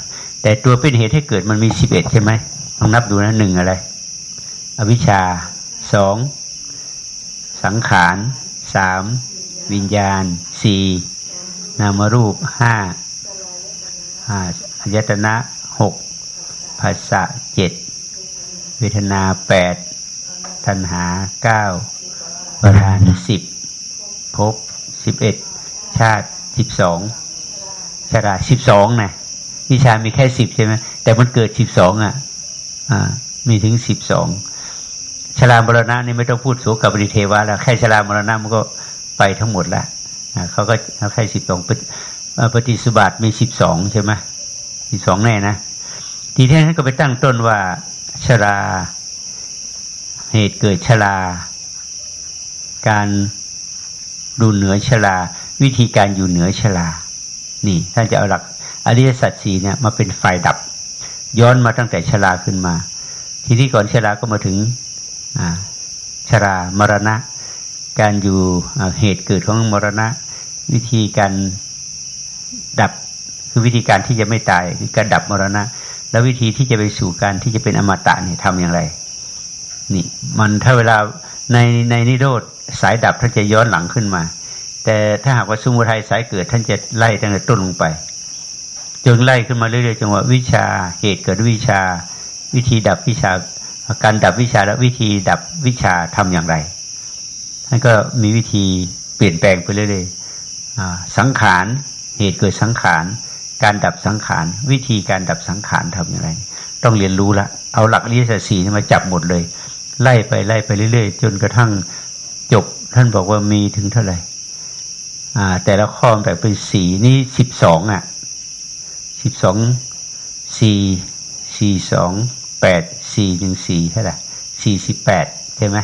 แต่ตัวเป็นเหตุให้เกิดมันมีสิบเอ็ดใช่ไหมลองนับดูนะหนึ่งอะไร อวิชชาสองสังขารสามวิญญาณสี่นามรูปห้าห้าอายตนะหกภาษาเจ็ดเวทนาแปด ทันหาเก้าประธานสิบภพสิบเอ็ดชาติสิบสองชราสิบสองนะวิชามีแค่สิบใช่ไหมแต่มันเกิดสิบสองอะ อ่า มีถึงสิบสองชรามรณะนี่ไม่ต้องพูดโสกับริเทวะแล้วแค่ชรามรณะมันก็ไปทั้งหมดแล้วเขาก็แค่สิบสองปฏิสุบัติมีสิบสองใช่ไหมสิบสองแน่นะทีนี้ท่านก็ไปตั้งต้นว่าชรา เหตุเกิดชรา การดูเหนือชรา วิธีการอยู่เหนือชรา นี่ท่านจะเอาหลักอริยสัจสี่เนี่ยมาเป็นไฟดับ ย้อนมาตั้งแต่ชราขึ้นมา ทีนี้ก่อนชราก็มาถึงชรามรณะ การอยู่เหตุเกิดของมรณะ วิธีการดับคือวิธีการที่จะไม่ตายคือการดับมรณะ แล้ววิธีที่จะไปสู่การที่จะเป็นอมตะนี่ทำอย่างไร นี่ มันถ้าเวลาในในนิโรธสายดับท่านจะย้อนหลังขึ้นมา แต่ถ้าหากว่าสมุทัยสายเกิด ท่านจะไล่ตั้งแต่ต้นลงไปจนไล่ขึ้นมาเรื่อยๆจังหวะวิชาเหตุเกิดวิชา วิธีดับวิชา การดับวิชาและวิธีดับวิชาทำอย่างไรท่านก็มีวิธีเปลี่ยนแปลงไปเรื่อยๆสังขารเหตุเกิดสังขารการดับสังขารวิธีการดับสังขารทำอย่างไร ต้องเรียนรู้ละเอาหลักอริยสัจสี่มาจับหมดเลย ไล่ไปไล่ไปเรื่อยๆ จนกระทั่งจบ ท่านบอกว่ามีถึงเท่าไหร่ อ่า แต่ละข้อแบ่งเป็นสีนี่สิบสองอะสิบสองสี่สี่สองแปดสี่หนึ่งสี่เท่าไหร่สี่สิบแปดใช่ไหม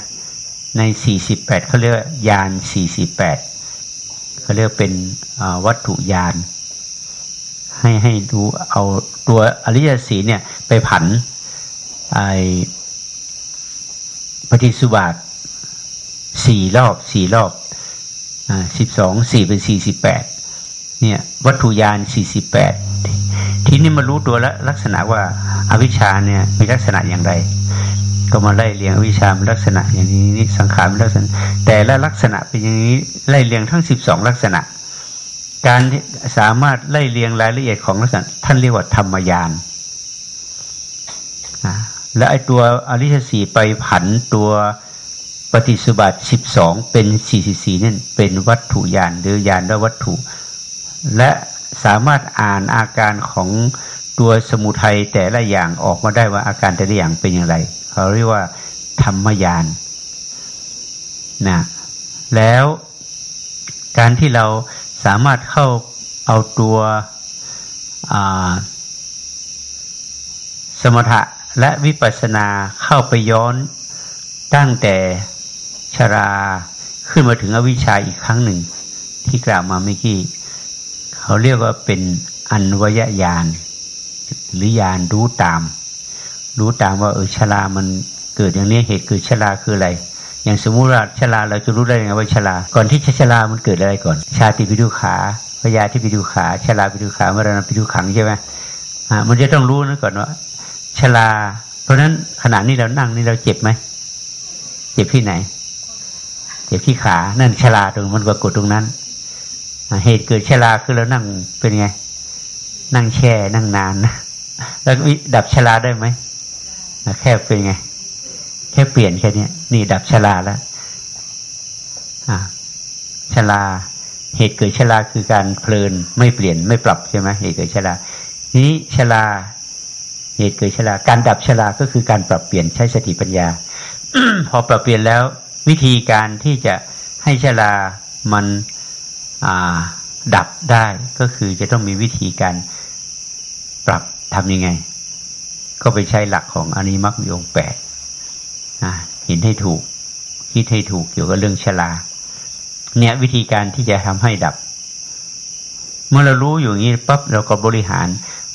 ในสี่สิบแปดเขาเรียกยานสี่สิบแปดเขาเรียกเป็นวัตถุยาน ให้ให้ดูเอาตัวอริยสีเนี่ย ไปผันไอ ปฏิสุบาทสี่รอบสี่รอบสิบสองสี่เป็นสี่สิบแปดเนี่ยวัตถุยานสี่สิบแปดทีนี้มารู้ตัวแล้วลักษณะว่าอาวิชชาเนี่ยมีลักษณะอย่างไร ก็มาไล่เรียงอวิชชาเป็นลักษณะอย่างนี้นี่สังขารเป็นลักษณะ แต่ละลักษณะเป็นอย่างนี้ไล่เรียงทั้งสิบสองลักษณะ การสามารถไล่เรียงรายละเอียดของลักษณะ ท่านเรียกว่าธรรมยาน และไอตัวอริยสีไปผันตัวปฏิสุบัติสิบสองเป็นสี่สิสี่นั่นเป็นวัตถุยานหรือยานและวัตถุ และสามารถอ่านอาการของตัวสมุทัยแต่ละอย่างออกมาได้ว่าอาการแต่ละอย่างเป็นอย่างไรเขาเรียกว่า ธรรมยานนะแล้วการที่เราสามารถเข้าเอาตัวสมถะ และวิปัสสนาเข้าไปย้อนตั้งแต่ชราขึ้นมาถึงอวิชชาอีกครั้งหนึ่ง ที่กล่าวมาเมื่อกี้เขาเรียกว่าเป็นอันวยญาณหรือญาณรู้ตาม รู้ตามว่าเออชรามันเกิดอย่างนี้เหตุเกิดชราคืออะไร อย่างสมมุติว่าชราเราจะรู้ได้ยังไงว่าชราก่อนที่ชรามันเกิดอะไรก่อน ชาติปิดุขาพยาที่ปิดุขาชราปิดุขามรณะปิดุขังใช่ไหมอ่ามันจะต้องรู้นะก่อนว่า ชรา เพราะฉะนั้นขณะนี้เรานั่งนี่เราเจ็บไหม เจ็บที่ไหน เจ็บที่ขา นั่นชราตรงมันปรากฏตรงนั้น เหตุเกิดชราคือเรานั่งเป็นไง นั่งแช่นั่งนานนะแล้วดับชราได้ไหม แค่เป็นไง แค่เปลี่ยนแค่นี้นี่ดับชราแล้วอ่าชราเหตุเกิดชราคือการเพลินไม่เปลี่ยนไม่ปรับใช่ไหมเหตุเกิดชรานี้ชรา เหตุเกิดชราการดับชราก็คือการปรับเปลี่ยนใช้สติปัญญา พอปรับเปลี่ยนแล้ววิธีการที่จะให้ชรามันดับได้ก็คือจะต้องมีวิธีการปรับทำยังไง ก็ไปใช้หลักของอนิมักมีองแปดเห็นให้ถูก คิดให้ถูกเกี่ยวกับเรื่องชราเนี่ยวิธีการที่จะทำให้ดับ เมื่อเรารู้อยู่อย่างนี้ปั๊บเราก็บริหาร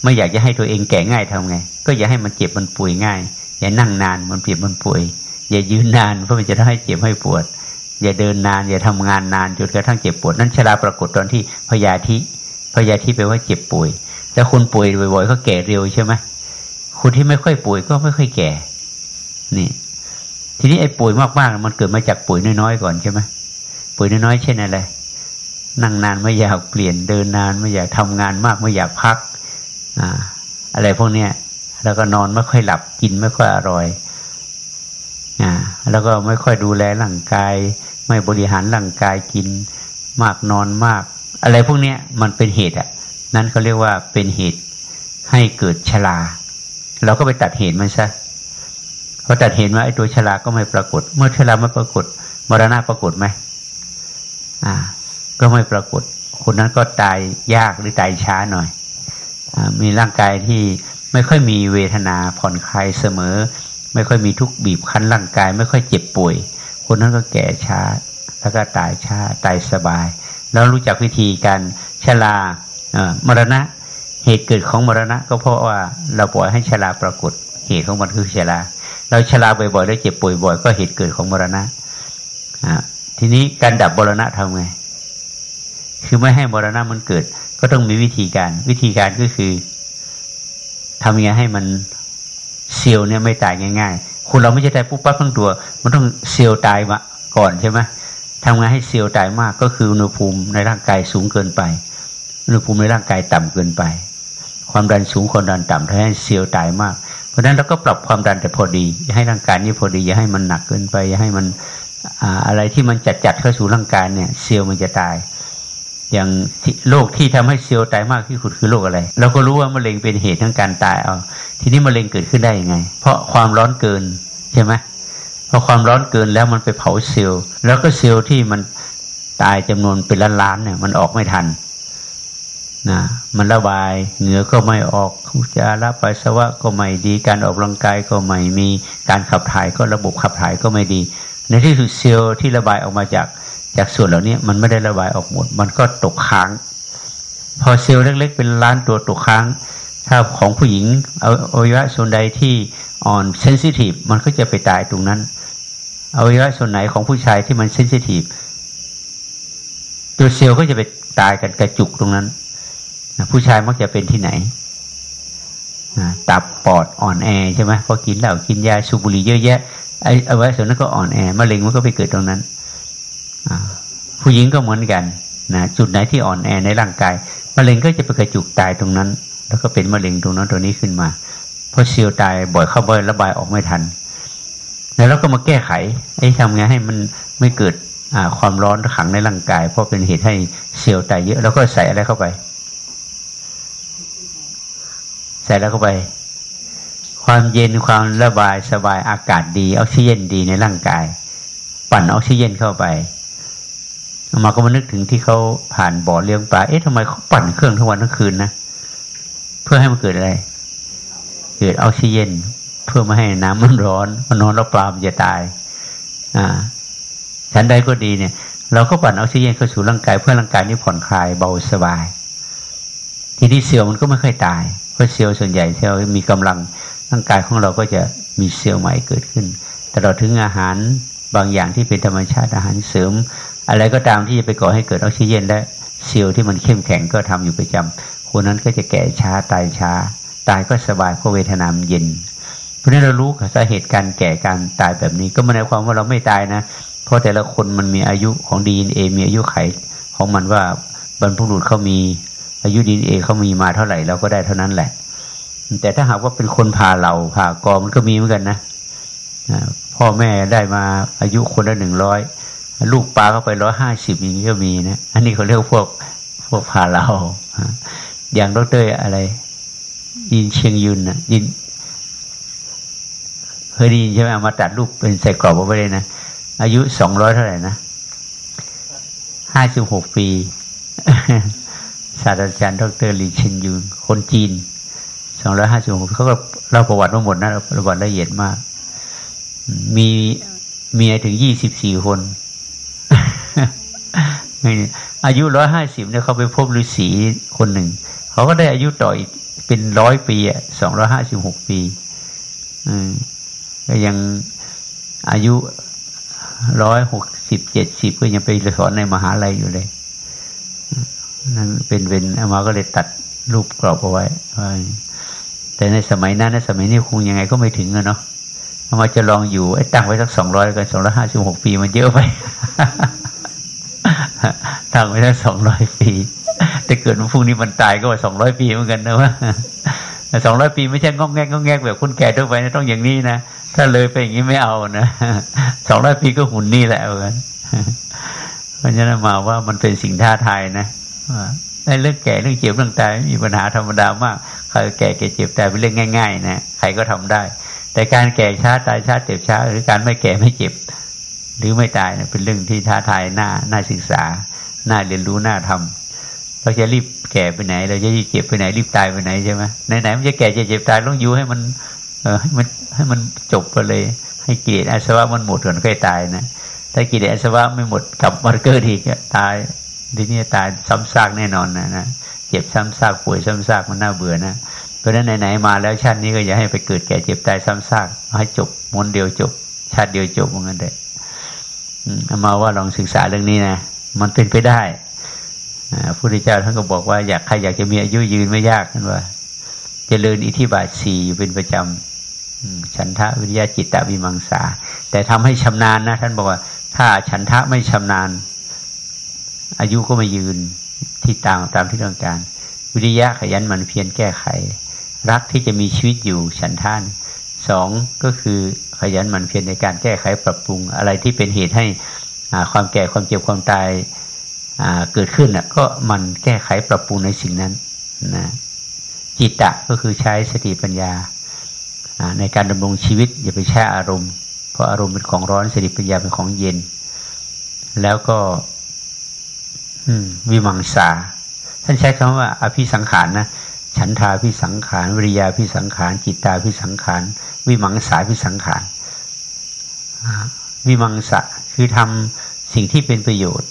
ไม่อยากจะให้ตัวเองแก่ง่ายทำไง ก็อย่าให้มันเจ็บมันป่วยง่าย อย่านั่งนานมันเปียบมันป่วย อย่ายืนนานเพราะมันจะทำให้เจ็บให้ปวด อย่าเดินนาน อย่าทำงานนานจนกระทั่งเจ็บปวดนั่นชราปรากฏตอนที่พยาธิพยาธิแปลว่าเจ็บป่วยแล้วคนป่วยบ่อยๆก็แก่เร็วใช่ไหมคนที่ไม่ค่อยป่วยก็ไม่ค่อยแก่ นี่ ทีนี้ไอ้ป่วยมากๆมันเกิดมาจากป่วยน้อยๆก่อนใช่ไหมป่วยน้อยๆเช่นอะไรนั่งนานไม่อยากเปลี่ยนเดินนานไม่อยากทำงานมากไม่อยากพัก อ่า อะไรพวกเนี้ย แล้วก็นอนไม่ค่อยหลับกินไม่ค่อยอร่อยอ่าแล้วก็ไม่ค่อยดูแลร่างกาย ไม่บริหารร่างกายกินมากนอนมาก อะไรพวกเนี้ยมันเป็นเหตุอะ นั้นเขาเรียกว่าเป็นเหตุให้เกิดชลาเราก็ไปตัดเหตุมันซะพอตัดเหตุมาไอ้ตัวชลาก็ไม่ปรากฏ เมื่อชลาไม่ปรากฏมรณะปรากฏไหมอ่า ก็ไม่ปรากฏ คนนั้นก็ตายยากหรือตายช้าหน่อยอมีร่างกายที่ ไม่ค่อยมีเวทนาผ่อนคลายเสมอ ไม่ค่อยมีทุกบีบคั้นร่างกาย ไม่ค่อยเจ็บป่วย คนนั้นก็แก่ช้า แล้วก็ตายช้าตายสบาย แล้วรู้จักวิธีการชลามรณะ เหตุเกิดของมรณะ ก็เพราะว่าเราปล่อยให้ชราปรากฏ เหตุของมันคือชราเราชราบ่อยๆแล้วเจ็บป่วยบ่อยก็เหตุเกิดของมรณะทีนี้การดับมรณะทำไง คือไม่ให้มรณะมันเกิด ก็ต้องมีวิธีการ วิธีการก็คือ ทำยังไงให้มันเซลล์เนี่ยไม่ตายง่าย ๆ คุณเราไม่ใช่ตายปุ๊บปั๊บทั้งตัว มันต้องเซลล์ตายมาก่อนใช่ไหมทำไงให้เซลล์ตายมากก็คืออุณหภูมิในร่างกายสูงเกินไป อุณหภูมิในร่างกายต่ำเกินไป ความดันสูงความดันต่ำทำให้เซลล์ตายมาก เพราะฉะนั้นเราก็ปรับความดันแต่พอดี ให้ร่างกายนี้พอดี อย่าให้มันหนักเกินไป อย่าให้มันอะไรที่มันจัดจัดเข้าสู่ร่างกายเนี่ย เซลล์มันจะตาย อย่างโรคที่ทำให้เซลล์ตายมากที่สุดคือโรคอะไรเราก็รู้ว่ามะเร็งเป็นเหตุทั้งการตายเอาทีนี้มะเร็งเกิดขึ้นได้ยังไง เพราะความร้อนเกินใช่ไหมเพอความร้อนเกินแล้วมันไปเผาเซลล์แล้วก็เซลล์ที่มันตายจำนวนเป็นล้านๆเนี่ย มันออกไม่ทันนะมันระบายเหงื่อก็ไม่ออกอุจจาระปัสสาวะก็ไม่ดี การออกกำลังกายก็ไม่มีการขับถ่ายก็ระบบขับถ่ายก็ไม่ดี ในที่สุดเซลล์ที่ระบายออกมาจาก จากส่วนเหล่านี้มันไม่ได้ระบายออกหมด มันก็ตกค้าง พอเซลล์เล็ก ๆ เป็นล้านตัวตกค้าง ถ้าของผู้หญิงเอาอวัยวะส่วนใดที่อ่อนเซนซิทีฟมันก็จะไปตายตรงนั้นอวัยวะส่วนไหนของผู้ชายที่มันเซนซิทีฟตัวเซลล์ก็จะไปตายกันกระจุกตรงนั้นผู้ชายมักจะเป็นที่ไหนตับปอดอ่อนแอใช่ไหมพอกินเหล้ากินยาสูบบุหรี่เยอะแยะไอ้อวัยวะส่วนนั้นก็อ่อนแอมะเร็งมันก็ไปเกิดตรงนั้น ผู้หญิงก็เหมือนกันนะจุดไหนที่อ่อนแอในร่างกายมะเร็งก็จะไปกระจุกตายตรงนั้น แล้วก็เป็นมะเร็งตรงนั้นตัวนี้ขึ้นมาเพราะเซลล์ตายบ่อยเข้าบ่อยระบายออกไม่ทัน แล้วเราก็มาแก้ไขไอ้ทำไงให้มันไม่เกิดความร้อนขังในร่างกาย เพราะเป็นเหตุให้เซลล์ตายเยอะ แล้วก็ใส่อะไรเข้าไป ใส่แล้วเข้าไป ความเย็นความระบายสบายอากาศดีออกซิเจนดีในร่างกาย ปั่นออกซิเจนเข้าไป มาก็มานึกถึงที่เขาผ่านบ่อเลี้ยงปลา เอ๊ะทำไมเขาปั่นเครื่องทั้งวันทั้งคืนนะ เพื่อให้มันเกิดอะไร เกิดออกซิเจนเพื่อไม่ให้น้ำมันร้อนมันนอนแล้วปลามันจะตาย อ่าฉันใดก็ดีเนี่ย เราก็ปั่นออกซิเจนเข้าสู่ร่างกายเพื่อร่างกายนี้ผ่อนคลายเบาสบาย ทีนี้เซลล์มันก็ไม่ค่อยตาย เพราะเซลล์ส่วนใหญ่เซลล์มีกำลังร่างกายของเราก็จะมีเซลล์ใหม่เกิดขึ้น แต่เราถึงอาหารบางอย่างที่เป็นธรรมชาติอาหารเสริม อะไรก็ตามที่จะไปก่อให้เกิดออกซิเจนและเซลล์ที่มันเข้มแข็งก็ทำอยู่ประจำคนนั้นก็จะแก่ช้าตายช้า ตายก็สบายเพราะเวทนามเย็น เพราะนั้นเรารู้สาเหตุการแก่การตายแบบนี้ก็ไม่ได้ความว่าเราไม่ตายนะ เพราะแต่ละคนมันมีอายุของดีเอมีอายุไขของมันว่าบรรพบุรุษเขามีอายุดีเอเขามีมาเท่าไหร่เราก็ได้เท่านั้นแหละ แต่ถ้าหากว่าเป็นคนพาเราพากอมันก็มีเหมือนกันนะพ่อแม่ได้มาอายุคนละหนึ่งร้อย ลูกปลาเข้าไปร้อยห้าสิบอย่างนี้ก็มีนะ อันนี้เขาเรียกพวกพวกพาเราอย่างดรอะไร ยินเชียงยุนนะยินเคยได้ยินใช่ไหมามาตัดรูปเป็นใส่กรอบเอาไว้เลยนะอายุสองร้อยเท่าไหร่นะห้าสิบหกปีศาสตราจารย์ดรลีเชนยูนคนจีนสองร้อยห้าสิบหกเขาก็เล่าประวัติมาหมดนะประวัติละเอียดมาก มีเมียถึงยี่สิบสี่คน อายุร้อยห้าสิบเนี่ยเขาไปพบฤาษีคนหนึ่ง เขาก็ได้อายุต่ออีกเป็นร้อยปีอะสองร้อยห้าสิบหกปี อืมก็ยังอายุร้อยหกสิบเจ็ดสิบก็ยังไปสอนในมหาลัยอยู่เลยนั่นเป็นเป็นอามาก็เลยตัดรูปกรอบเอาไว้แต่ในสมัยนั้นในสมัยนี้คงยังไงก็ไม่ถึงอะเนาะอามาจะลองอยู่ไอ้ตั้งไว้สักสองร้อยกันสองร้อยห้าสิบหกปีมันเยอะไป ตั้งไว้สักสองร้อยปี แต่เกิดมาพรุ่งนี้มันตายก็ว่าสองร้อยปีเหมือนกันนะว่าสองร้อยปีไม่ใช่งอกแงกงอกแงกแบบคนแก่ทั่วไปนะต้องอย่างนี้นะถ้าเลยไปอย่างนี้ไม่เอานะสองร้อยปีก็หุ่นนี่แหละเหมือนเพราะฉะนั้นมาว่ามันเป็นสิ่งท้าทายนะในเรื่องแก่เรื่องเจ็บเรื่องตายมีปัญหาธรรมดามากใครแก่แก่เจ็บตายเป็นเรื่องง่าย ๆ นะใครก็ทำได้ แต่การแก่ช้าตายช้าเจ็บช้า หรือการไม่แก่ไม่เจ็บ หรือไม่ตายนะเป็นเรื่องที่ท้าทายหน่าน่าศึกษาหน่าเรียนรู้หน่าทำเราจะรีบแก่ไปไหน เราจะรีบเจ็บไปไหนรีบตายไปไหนใช่ไหมไหนๆมันจะแก่จะเจ็บตายต้องอยู่ให้มัน เออให้มันให้มันจบไปเลย ให้กิเลสอาสวะมันหมดก่อนค่อยตายนะถ้ากิเลสอาสวะไม่หมดกลับมาเกิดอีกตายทีนี้ตายซ้ำซากแน่นอนนะนะเจ็บซ้ำซากป่วยซ้ำซากมันน่าเบื่อนะเพราะนั้นไหนๆมาแล้วชาตินี้ก็อย่าให้ไปเกิดแก่เจ็บตายซ้ำซากให้จบมนเดียวจบ ชาติเดียวจบเหมือนกันเลย มาว่าลองศึกษาเรื่องนี้นะมันเป็นไปได้พระพุทธเจ้าท่านก็บอกว่าอยากใครอยากจะมีอายุยืนไม่ยากนั่นว่าจเจริญอิทธิบาทสี่อยู่เป็นประจำฉันทะวิริยะจิตตวิมังสา แต่ทำให้ชำนาญนะ ท่านบอกว่า ถ้าฉันทะไม่ชำนาญ อายุก็ไม่ยืนที่ตามตามที่ต้องการ วิริยะขยันมันเพียรแก้ไข รักที่จะมีชีวิตอยู่ฉันท่านสองก็คือ ขยันมันเพียรในการแก้ไขปรับปรุง อะไรที่เป็นเหตุให้ความแก่ความเจ็บความตายเกิดขึ้นก็มันแก้ไขปรับปรุงในสิ่งนั้นนะจิตตะก็คือใช้สติปัญญาในการดำรงชีวิต อย่าไปแช่อารมณ์ เพราะอารมณ์เป็นของร้อนสติปัญญาเป็นของเย็น แล้วก็วิมังสาท่านใช้คำว่าอภิสังขารนะ ฉันทาพิสังขาร วิริยาพิสังขาร จิตตาพิสังขาร วิมังสาพิสังขารวิมังสะคือทำสิ่งที่เป็นประโยชน์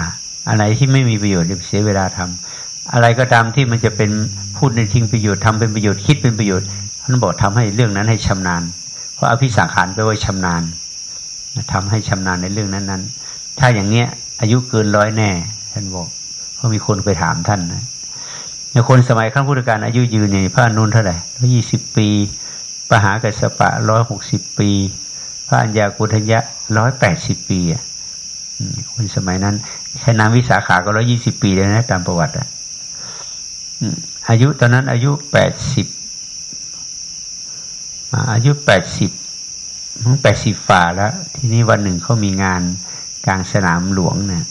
นะอะไรที่ไม่มีประโยชน์เสียเวลาทำอะไรก็ตามที่มันจะเป็นพูดในทิ้งประโยชน์ทำเป็นประโยชน์คิดเป็นประโยชน์ท่านบอกทำให้เรื่องนั้นให้ชำนาญ เพราะอภิสังขารแปลว่าชำนาญทำให้ชำนาญในเรื่องนั้นนั้นถ้าอย่างเนี้ยอายุเกินร้อยแน่ ท่านบอกเพราะมีคนไปถามท่านนะ ในคนสมัยขั้นพุทธกาลอายุยืนเนี่ยพระนุนเท่าไหร่ร้อยี่สิบปีปหากัสปะร้อยหกสิบปี พระัญญากุทยะร้อยแปดสิบปีอะคนสมัยนั้นแค่นางวิสาขาก็ร้อยี่สิบปีเลยนะ ตามประวัติอะอายุตอนนั้นอายุแปดสิบอายุแปดสิบแปดสิบฝ่าแล้ว ทีนี้วันหนึ่งเขามีงานกลางสนามหลวงเนี่ย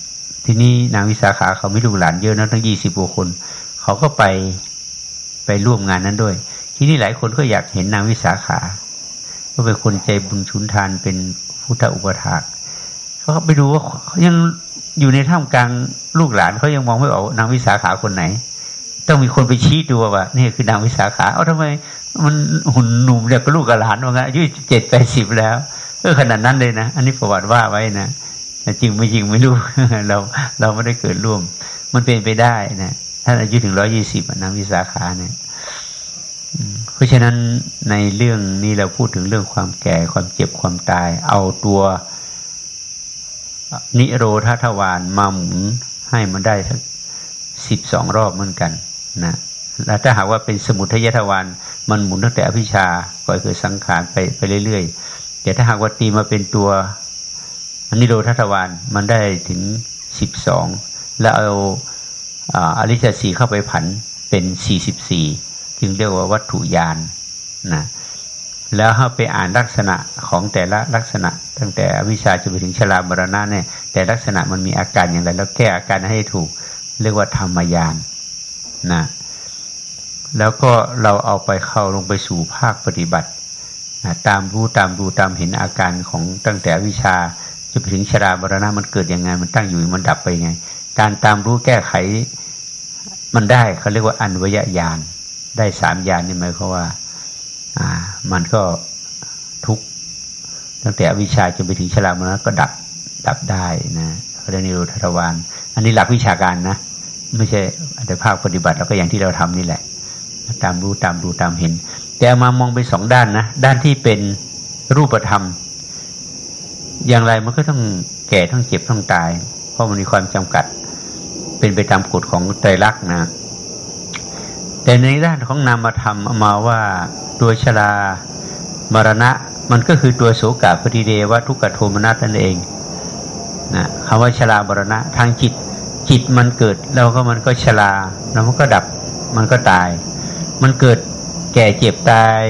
ทีนี้นางวิสาขาเขาไม่ลูกหลานเยอะนะทั้งยี่สิบกว่าคน เขาก็ไปไปร่วมงานนั้นด้วย ที่นี่หลายคนก็อยากเห็นนางวิสาขา ก็เป็นคนใจบุญชุนทานเป็นพุทธอุปถากเขาไปดูว่าเขายังอยู่ในท่ามกลางลูกหลานเขายังมองไม่ออกนางวิสาขาคนไหน ต้องมีคนไปชี้ตัวว่านี่คือนางวิสาขาเอาทำไม มันหุ่นหนุ่มเด็กก็ลูกกับหลานว่างั้นอายุเจ็ดแปดสิบแล้วเออขนาดนั้นเลยนะ อันนี้ประวัติว่าไว้นะแต่จริงไม่จริงไม่รู้ เราเราไม่ได้เกิดร่วม มันเป็นไปได้นะ ท่านอายุถึงร้อยี่สิบนางวิสาขาเนี่ยเพราะฉะนั้นในเรื่องนี้เราพูดถึงเรื่องความแก่ความเจ็บความตาย เอาตัวนิโรธาทวารมาหมุนให้มันได้สักสิบสองรอบเหมือนกันนะแล้วถ้าหากว่าเป็นสมุทัยทวารมันหมุนตั้งแต่อภิชาก็เกิดสังขารไปไปเรื่อยๆแต่ถ้าหากว่าตีมาเป็นตัวนิโรธาทวารมันได้ถึงสิบสองแล้วเอา อริยสีเข้าไปผันเป็นสี่สิบสี่จึงเรียกว่าวัตถุยานนะแล้วถ้าไปอ่านลักษณะของแต่ละลักษณะ ตั้งแต่วิชาจนไปถึงชรามรณะเนี่ยแต่ลักษณะมันมีอาการอย่างไร แล้วแก้อาการให้ถูก เรียกว่าธรรมยานนะแล้วก็เราเอาไปเข้าลงไปสู่ภาคปฏิบัตินะตามรู้ตามดูตามเห็นอาการของตั้งแต่วิชาจะไปถึงชรามรณะมันเกิดยังไง มันตั้งอยู่มันดับไปยังไง การตามรู้แก้ไขมันได้เขาเรียกว่าอันวยญาณได้สามญาณนี่หมายความว่า อ่า มันก็ทุกตั้งแต่วิชาจนไปถึงชรามรณะก็ดับดับได้นะเขาเรียกนิโรธทวารอันนี้หลักวิชาการนะ ไม่ใช่แต่ภาคปฏิบัติเราก็อย่างที่เราทำนี่แหละ ตามรู้ตามดูตามเห็น แต่มามองไปสองด้านนะ ด้านที่เป็นรูปธรรม อย่างไรมันก็ต้องแก่ต้องเจ็บต้องตาย เพราะมันมีความจำกัด เป็นไปตามกฎของไตรลักษณ์นะ แต่ในด้านของนามธรรมมาว่าตัวชรามรณะ มันก็คือตัวโสกาปฏิเดวทุกขโทมนัสนั่นเองนะคำว่าชราบรณะทางจิต จิตมันเกิดแล้วก็มันก็ชราแล้วมันก็ดับ มันก็ตาย มันเกิดแก่เจ็บตาย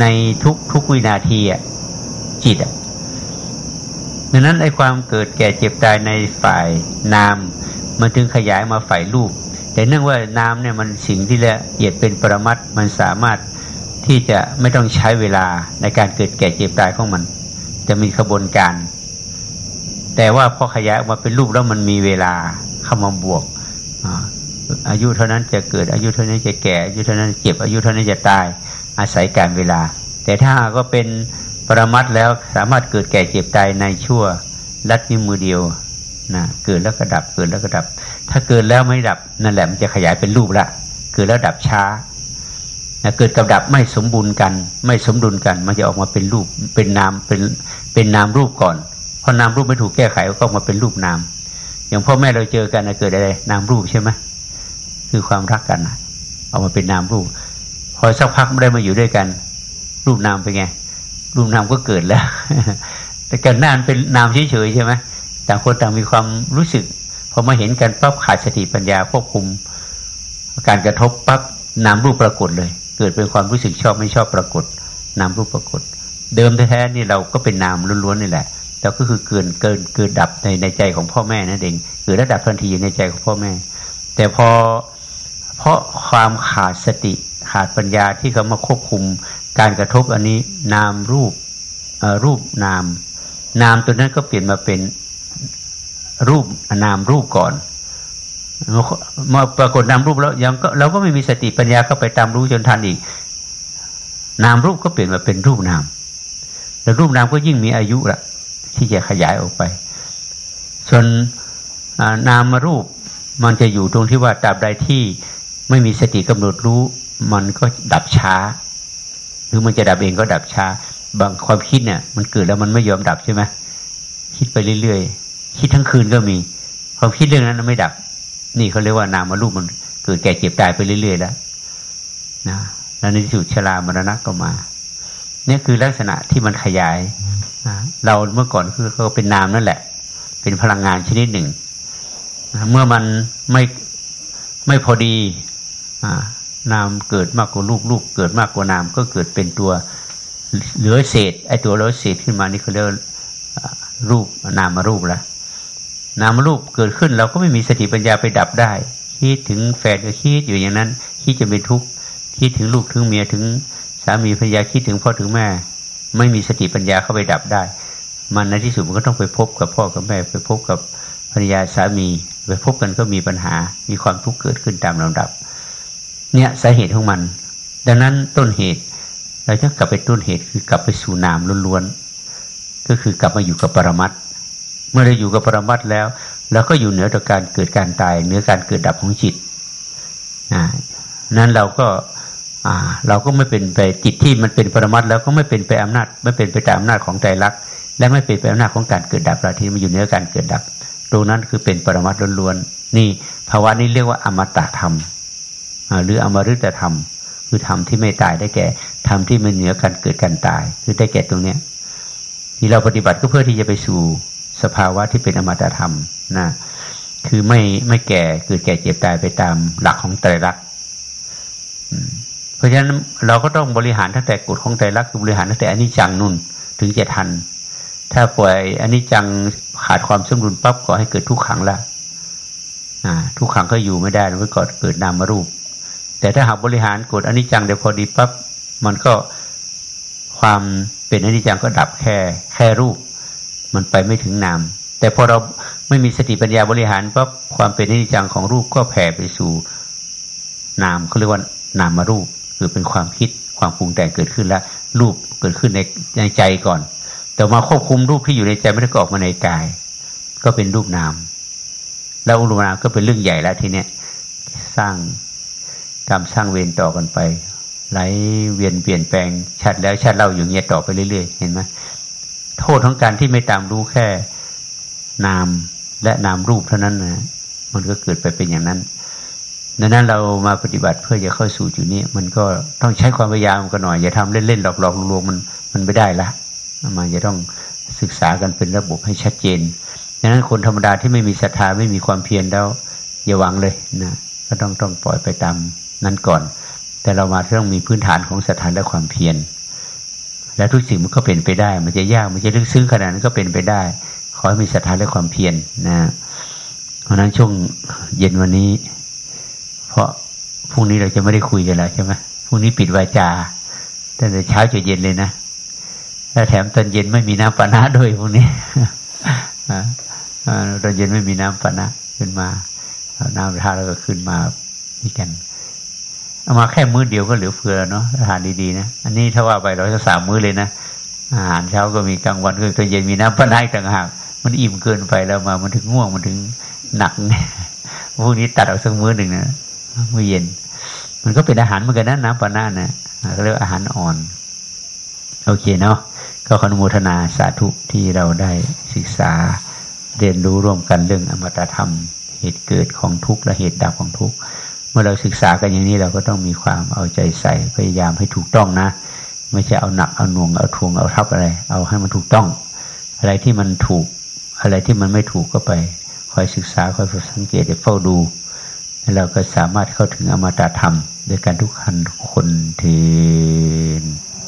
ในทุกทุกวินาทีอะจิตอะดังนั้นไอ้ความเกิดแก่เจ็บตายในฝ่ายนาม มันถึงขยายมาฝ่ายรูป แต่เนื่องว่านามเนี่ยมันสิ่งที่ละเอียดเป็นปรมัตมันสามารถที่จะไม่ต้องใช้เวลาในการเกิดแก่เจ็บตายของมัน จะมีขบวนการ แต่ว่าพอขยายออกมาเป็นรูปแล้วมันมีเวลาเข้ามาบวกอายุเท่านั้นจะเกิดอายุเท่านั้นจะแก่อายุเท่านั้นเจ็บอายุเท่านั้นจะตายอาศัยการเวลา แต่ถ้าก็เป็นปรมัตแล้วสามารถเกิดแก่เจ็บตายในชั่วลัดนิ้วมือเดียว นะเกิดแล้วก็ดับเกิดแล้วก็ดับ ถ้าเกิดแล้วไม่ดับนั่นแหละมันจะขยายเป็นรูปละเกิดแล้วดับช้านะเกิดกับดับไม่สมบูรณ์กัน ไม่สมดุลกัน มันจะออกมาเป็นรูปเป็นนามเป็นเป็นนามรูปก่อนพอนามรูปไม่ถูกแก้ไขก็มาเป็นรูปนาม อย่างพ่อแม่เราเจอกันเกิดอะไรนามรูปใช่ไหมคือความรักกันเอามาเป็นนามรูป พอสักพักไม่ได้มาอยู่ด้วยกัน รูปนามเป็นไง รูปนามก็เกิดแล้ว แต่กันนานเป็นนามเฉยๆใช่ไหม ต่างคนต่างมีความรู้สึกพอมาเห็นกันปั๊บขาดสติปัญญาควบคุม การกระทบปั๊บนามรูปปรากฏเลย เกิดเป็นความรู้สึกชอบไม่ชอบปรากฏนามรูปปรากฏ เดิมแท้ๆนี่เราก็เป็นนามล้วนๆนี่แหละแต่ก็คือเกินเกินเกินดับในในใจของพ่อแม่นั่นเองเกิดระดับทันทีในใจของพ่อแม่ แต่พอเพราะความขาดสติขาดปัญญาที่เขามาควบคุมการกระทบอันนี้นามรูปรูปนาม นามตัวนั้นก็เปลี่ยนมาเป็น รูปนามรูปก่อนมาปรากฏนามรูปแล้วยังก็เราก็ไม่มีสติปัญญาก็ไปตามรู้จนทันอีก นามรูปก็เปลี่ยนมาเป็นรูปนาม แล้วรูปนามก็ยิ่งมีอายุละที่จะขยายออกไป ส่วนนามรูปมันจะอยู่ตรงที่ว่าตราบใดที่ไม่มีสติกำหนดรู้ มันก็ดับช้า หรือมันจะดับเองก็ดับช้า บางความคิดเนี่ย มันเกิดแล้วมันไม่ยอมดับใช่ไหมคิดไปเรื่อยๆ คิดทั้งคืนก็มีความคิดเรื่องนั้นไม่ดับ นี่เขาเรียกว่านามารูปมันเกิดแก่เจ็บตายไปเรื่อยๆแล้วนะแล้วในที่สุดชรามรณะก็มา เนี่ยคือลักษณะที่มันขยายเราเมื่อก่อนคือเขาเป็นนามนั่นแหละ เป็นพลังงานชนิดหนึ่งเมื่อมันไม่ไม่พอดีนามเกิดมากกว่ารูปรูปเกิดมากกว่านามก็เกิดเป็นตัวเหลือเศษไอ้ตัวเหลือเศษขึ้นมานี่เขาเรียกรูปนามารูปแล้ว นามรูปเกิดขึ้น เราก็ไม่มีสติปัญญาไปดับได้ คิดถึงแฟนก็คิดอยู่อย่างนั้น คิดจะเป็นทุกข์คิดถึงลูกถึงเมียถึงสามีภรรยาคิดถึงพ่อถึงแม่ ไม่มีสติปัญญาเข้าไปดับได้ มันในที่สุดมันก็ต้องไปพบกับพ่อกับแม่ ไปพบกับภรรยาสามีไปพบกันก็มีปัญหา มีความทุกข์เกิดขึ้นตามลำดับ เนี่ยสาเหตุของมัน ดังนั้นต้นเหตุ เราจะกลับไปต้นเหตุคือกลับไปสู่นามล้วนๆก็คือกลับมาอยู่กับปรมัต เมื่อเราอยู่กับปรมัตแล้วเราก็อยู่เหนือต่อการเกิดการตายเหนือการเกิดดับของจิตนั้นเราก็เราก็ไม่เป็นไปจิตที่มันเป็นปรมัตแล้วก็ไม่เป็นไปอำนาจไม่เป็นไปตามอำนาจของใจรักและไม่เป็นไปอำนาจของการเกิดดับเราที่มันอยู่เหนือการเกิดดับ ตรงนั้นคือเป็นปรมัตล้วนๆนี่ภาวะนี้เรียกว่าอมตะธรรมหรืออมฤตธรรม คือธรรมที่ไม่ตายได้แก่ธรรมที่มันเหนือการเกิดการตาย คือได้แก่ตรงเนี้ยที่เราปฏิบัติก็เพื่อที่จะไปสู่ สภาวะที่เป็นอมตะธรรมนะคือไม่ไม่แก่เกิดแก่เจ็บตายไปตามหลักของไตรลักษณ์เพราะฉะนั้นเราก็ต้องบริหารตั้งแต่กฎของไตรลักษณ์คือบริหารตั้งแต่อนิจจังนุ่นถึงจะทัน ถ้าป่วยอนิจจังขาดความสมดุลปั๊บก็ให้เกิดทุกขังละอ่า ทุกขังก็อยู่ไม่ได้เมื่อก่อเกิดนามรูป แต่ถ้าหากบริหารกฎอนิจจังเดี๋ยวพอดีปั๊บมันก็ความเป็นอนิจจังก็ดับแค่แค่รูป มันไปไม่ถึงนาม แต่พอเราไม่มีสติปัญญาบริหารปั๊บความเป็นอนิจจังของรูปก็แผ่ไปสู่นามเขาเรียกว่านามมารูปคือเป็นความคิดความปรุงแต่งเกิดขึ้นแล้วรูปเกิดขึ้นในในใจก่อน แต่มาควบคุมรูปที่อยู่ในใจไม่ได้ก็ออกมาในกาย ก็เป็นรูปนาม แล้วรูปนามก็เป็นเรื่องใหญ่แล้วทีเนี้ยสร้างกรรมสร้างเวรต่อกันไปไหลเวียนเปลี่ยนแปลงชัดแล้วชัดเล่าอยู่เงี้ยต่อไปเรื่อยๆ เห็นไหม โทษของการที่ไม่ตามรู้แค่นามและนามรูปเท่านั้นนะมันก็เกิดไปเป็นอย่างนั้นดังนั้นเรามาปฏิบัติเพื่อจะเข้าสู่จุดนี้ มันก็ต้องใช้ความพยายามกันหน่อย อย่าทำเล่นๆหลอกๆลวงๆมันมันไม่ได้ละมันจะต้องศึกษากันเป็นระบบให้ชัดเจนดังนั้นคนธรรมดาที่ไม่มีศรัทธาไม่มีความเพียรแล้ว อย่าหวังเลยนะก็ต้องต้องปล่อยไปตามนั้นก่อน แต่เรามาต้องมีพื้นฐานของศรัทธาและความเพียร และทุกสิ่งมันก็เป็นไปได้ มันจะยากมันจะลึกซึ้งขนาดนั้นก็เป็นไปได้ ขอให้มีศรัทธาและความเพียรนะเพราะนั้นช่วงเย็นวันนี้ เพราะพรุ่งนี้เราจะไม่ได้คุยกันแล้วใช่ไหมพรุ่งนี้ปิดวาจาตั้งแต่เช้าจนเย็นเลยนะแล้วแถมตอนเย็นไม่มีน้ำปานะด้วยพรุ่งนี้ตอนเย็นไม่มีน้ำปานะขึ้นมาเอาน้ำท่าแล้วก็ขึ้นมานี่กัน เอามาแค่มื้อเดียวก็เหลือเฟือเนาะอาหารดีๆนะอันนี้ถ้าว่าไปเราจะสามมื้อเลยนะอาหารเช้าก็มีกลางวันก็ตอนเย็นมีน้ำปานะต่างหากมันอิ่มเกินไปแล้วมา มันถึงง่วงมันถึงหนักพวกนี้ตัดออกสักมื้อหนึ่งนะมื้อเย็น มันก็เป็นอาหารเหมือนกันนะน้ำปานานะก็เรียกอาหารอ่อน โอเคเนาะก็ขอนุโมทนาสาธุที่เราได้ศึกษาเรียนรู้ร่วมกันเรื่องอมตะธรรม เหตุเกิดของทุกข์และเหตุดับของทุกข์ เมื่อเราศึกษากันอย่างนี้เราก็ต้องมีความเอาใจใส่พยายามให้ถูกต้องนะ ไม่ใช่เอาหนักเอาหน่วงเอาทวงเอาทับอะไร เอาให้มันถูกต้อง อะไรที่มันถูก อะไรที่มันไม่ถูกก็ไป คอยศึกษาคอยสังเกตเฝ้าดูแล้วเราก็สามารถเข้าถึงอมตะธรรมด้วยการทุกขันทุกคนเทน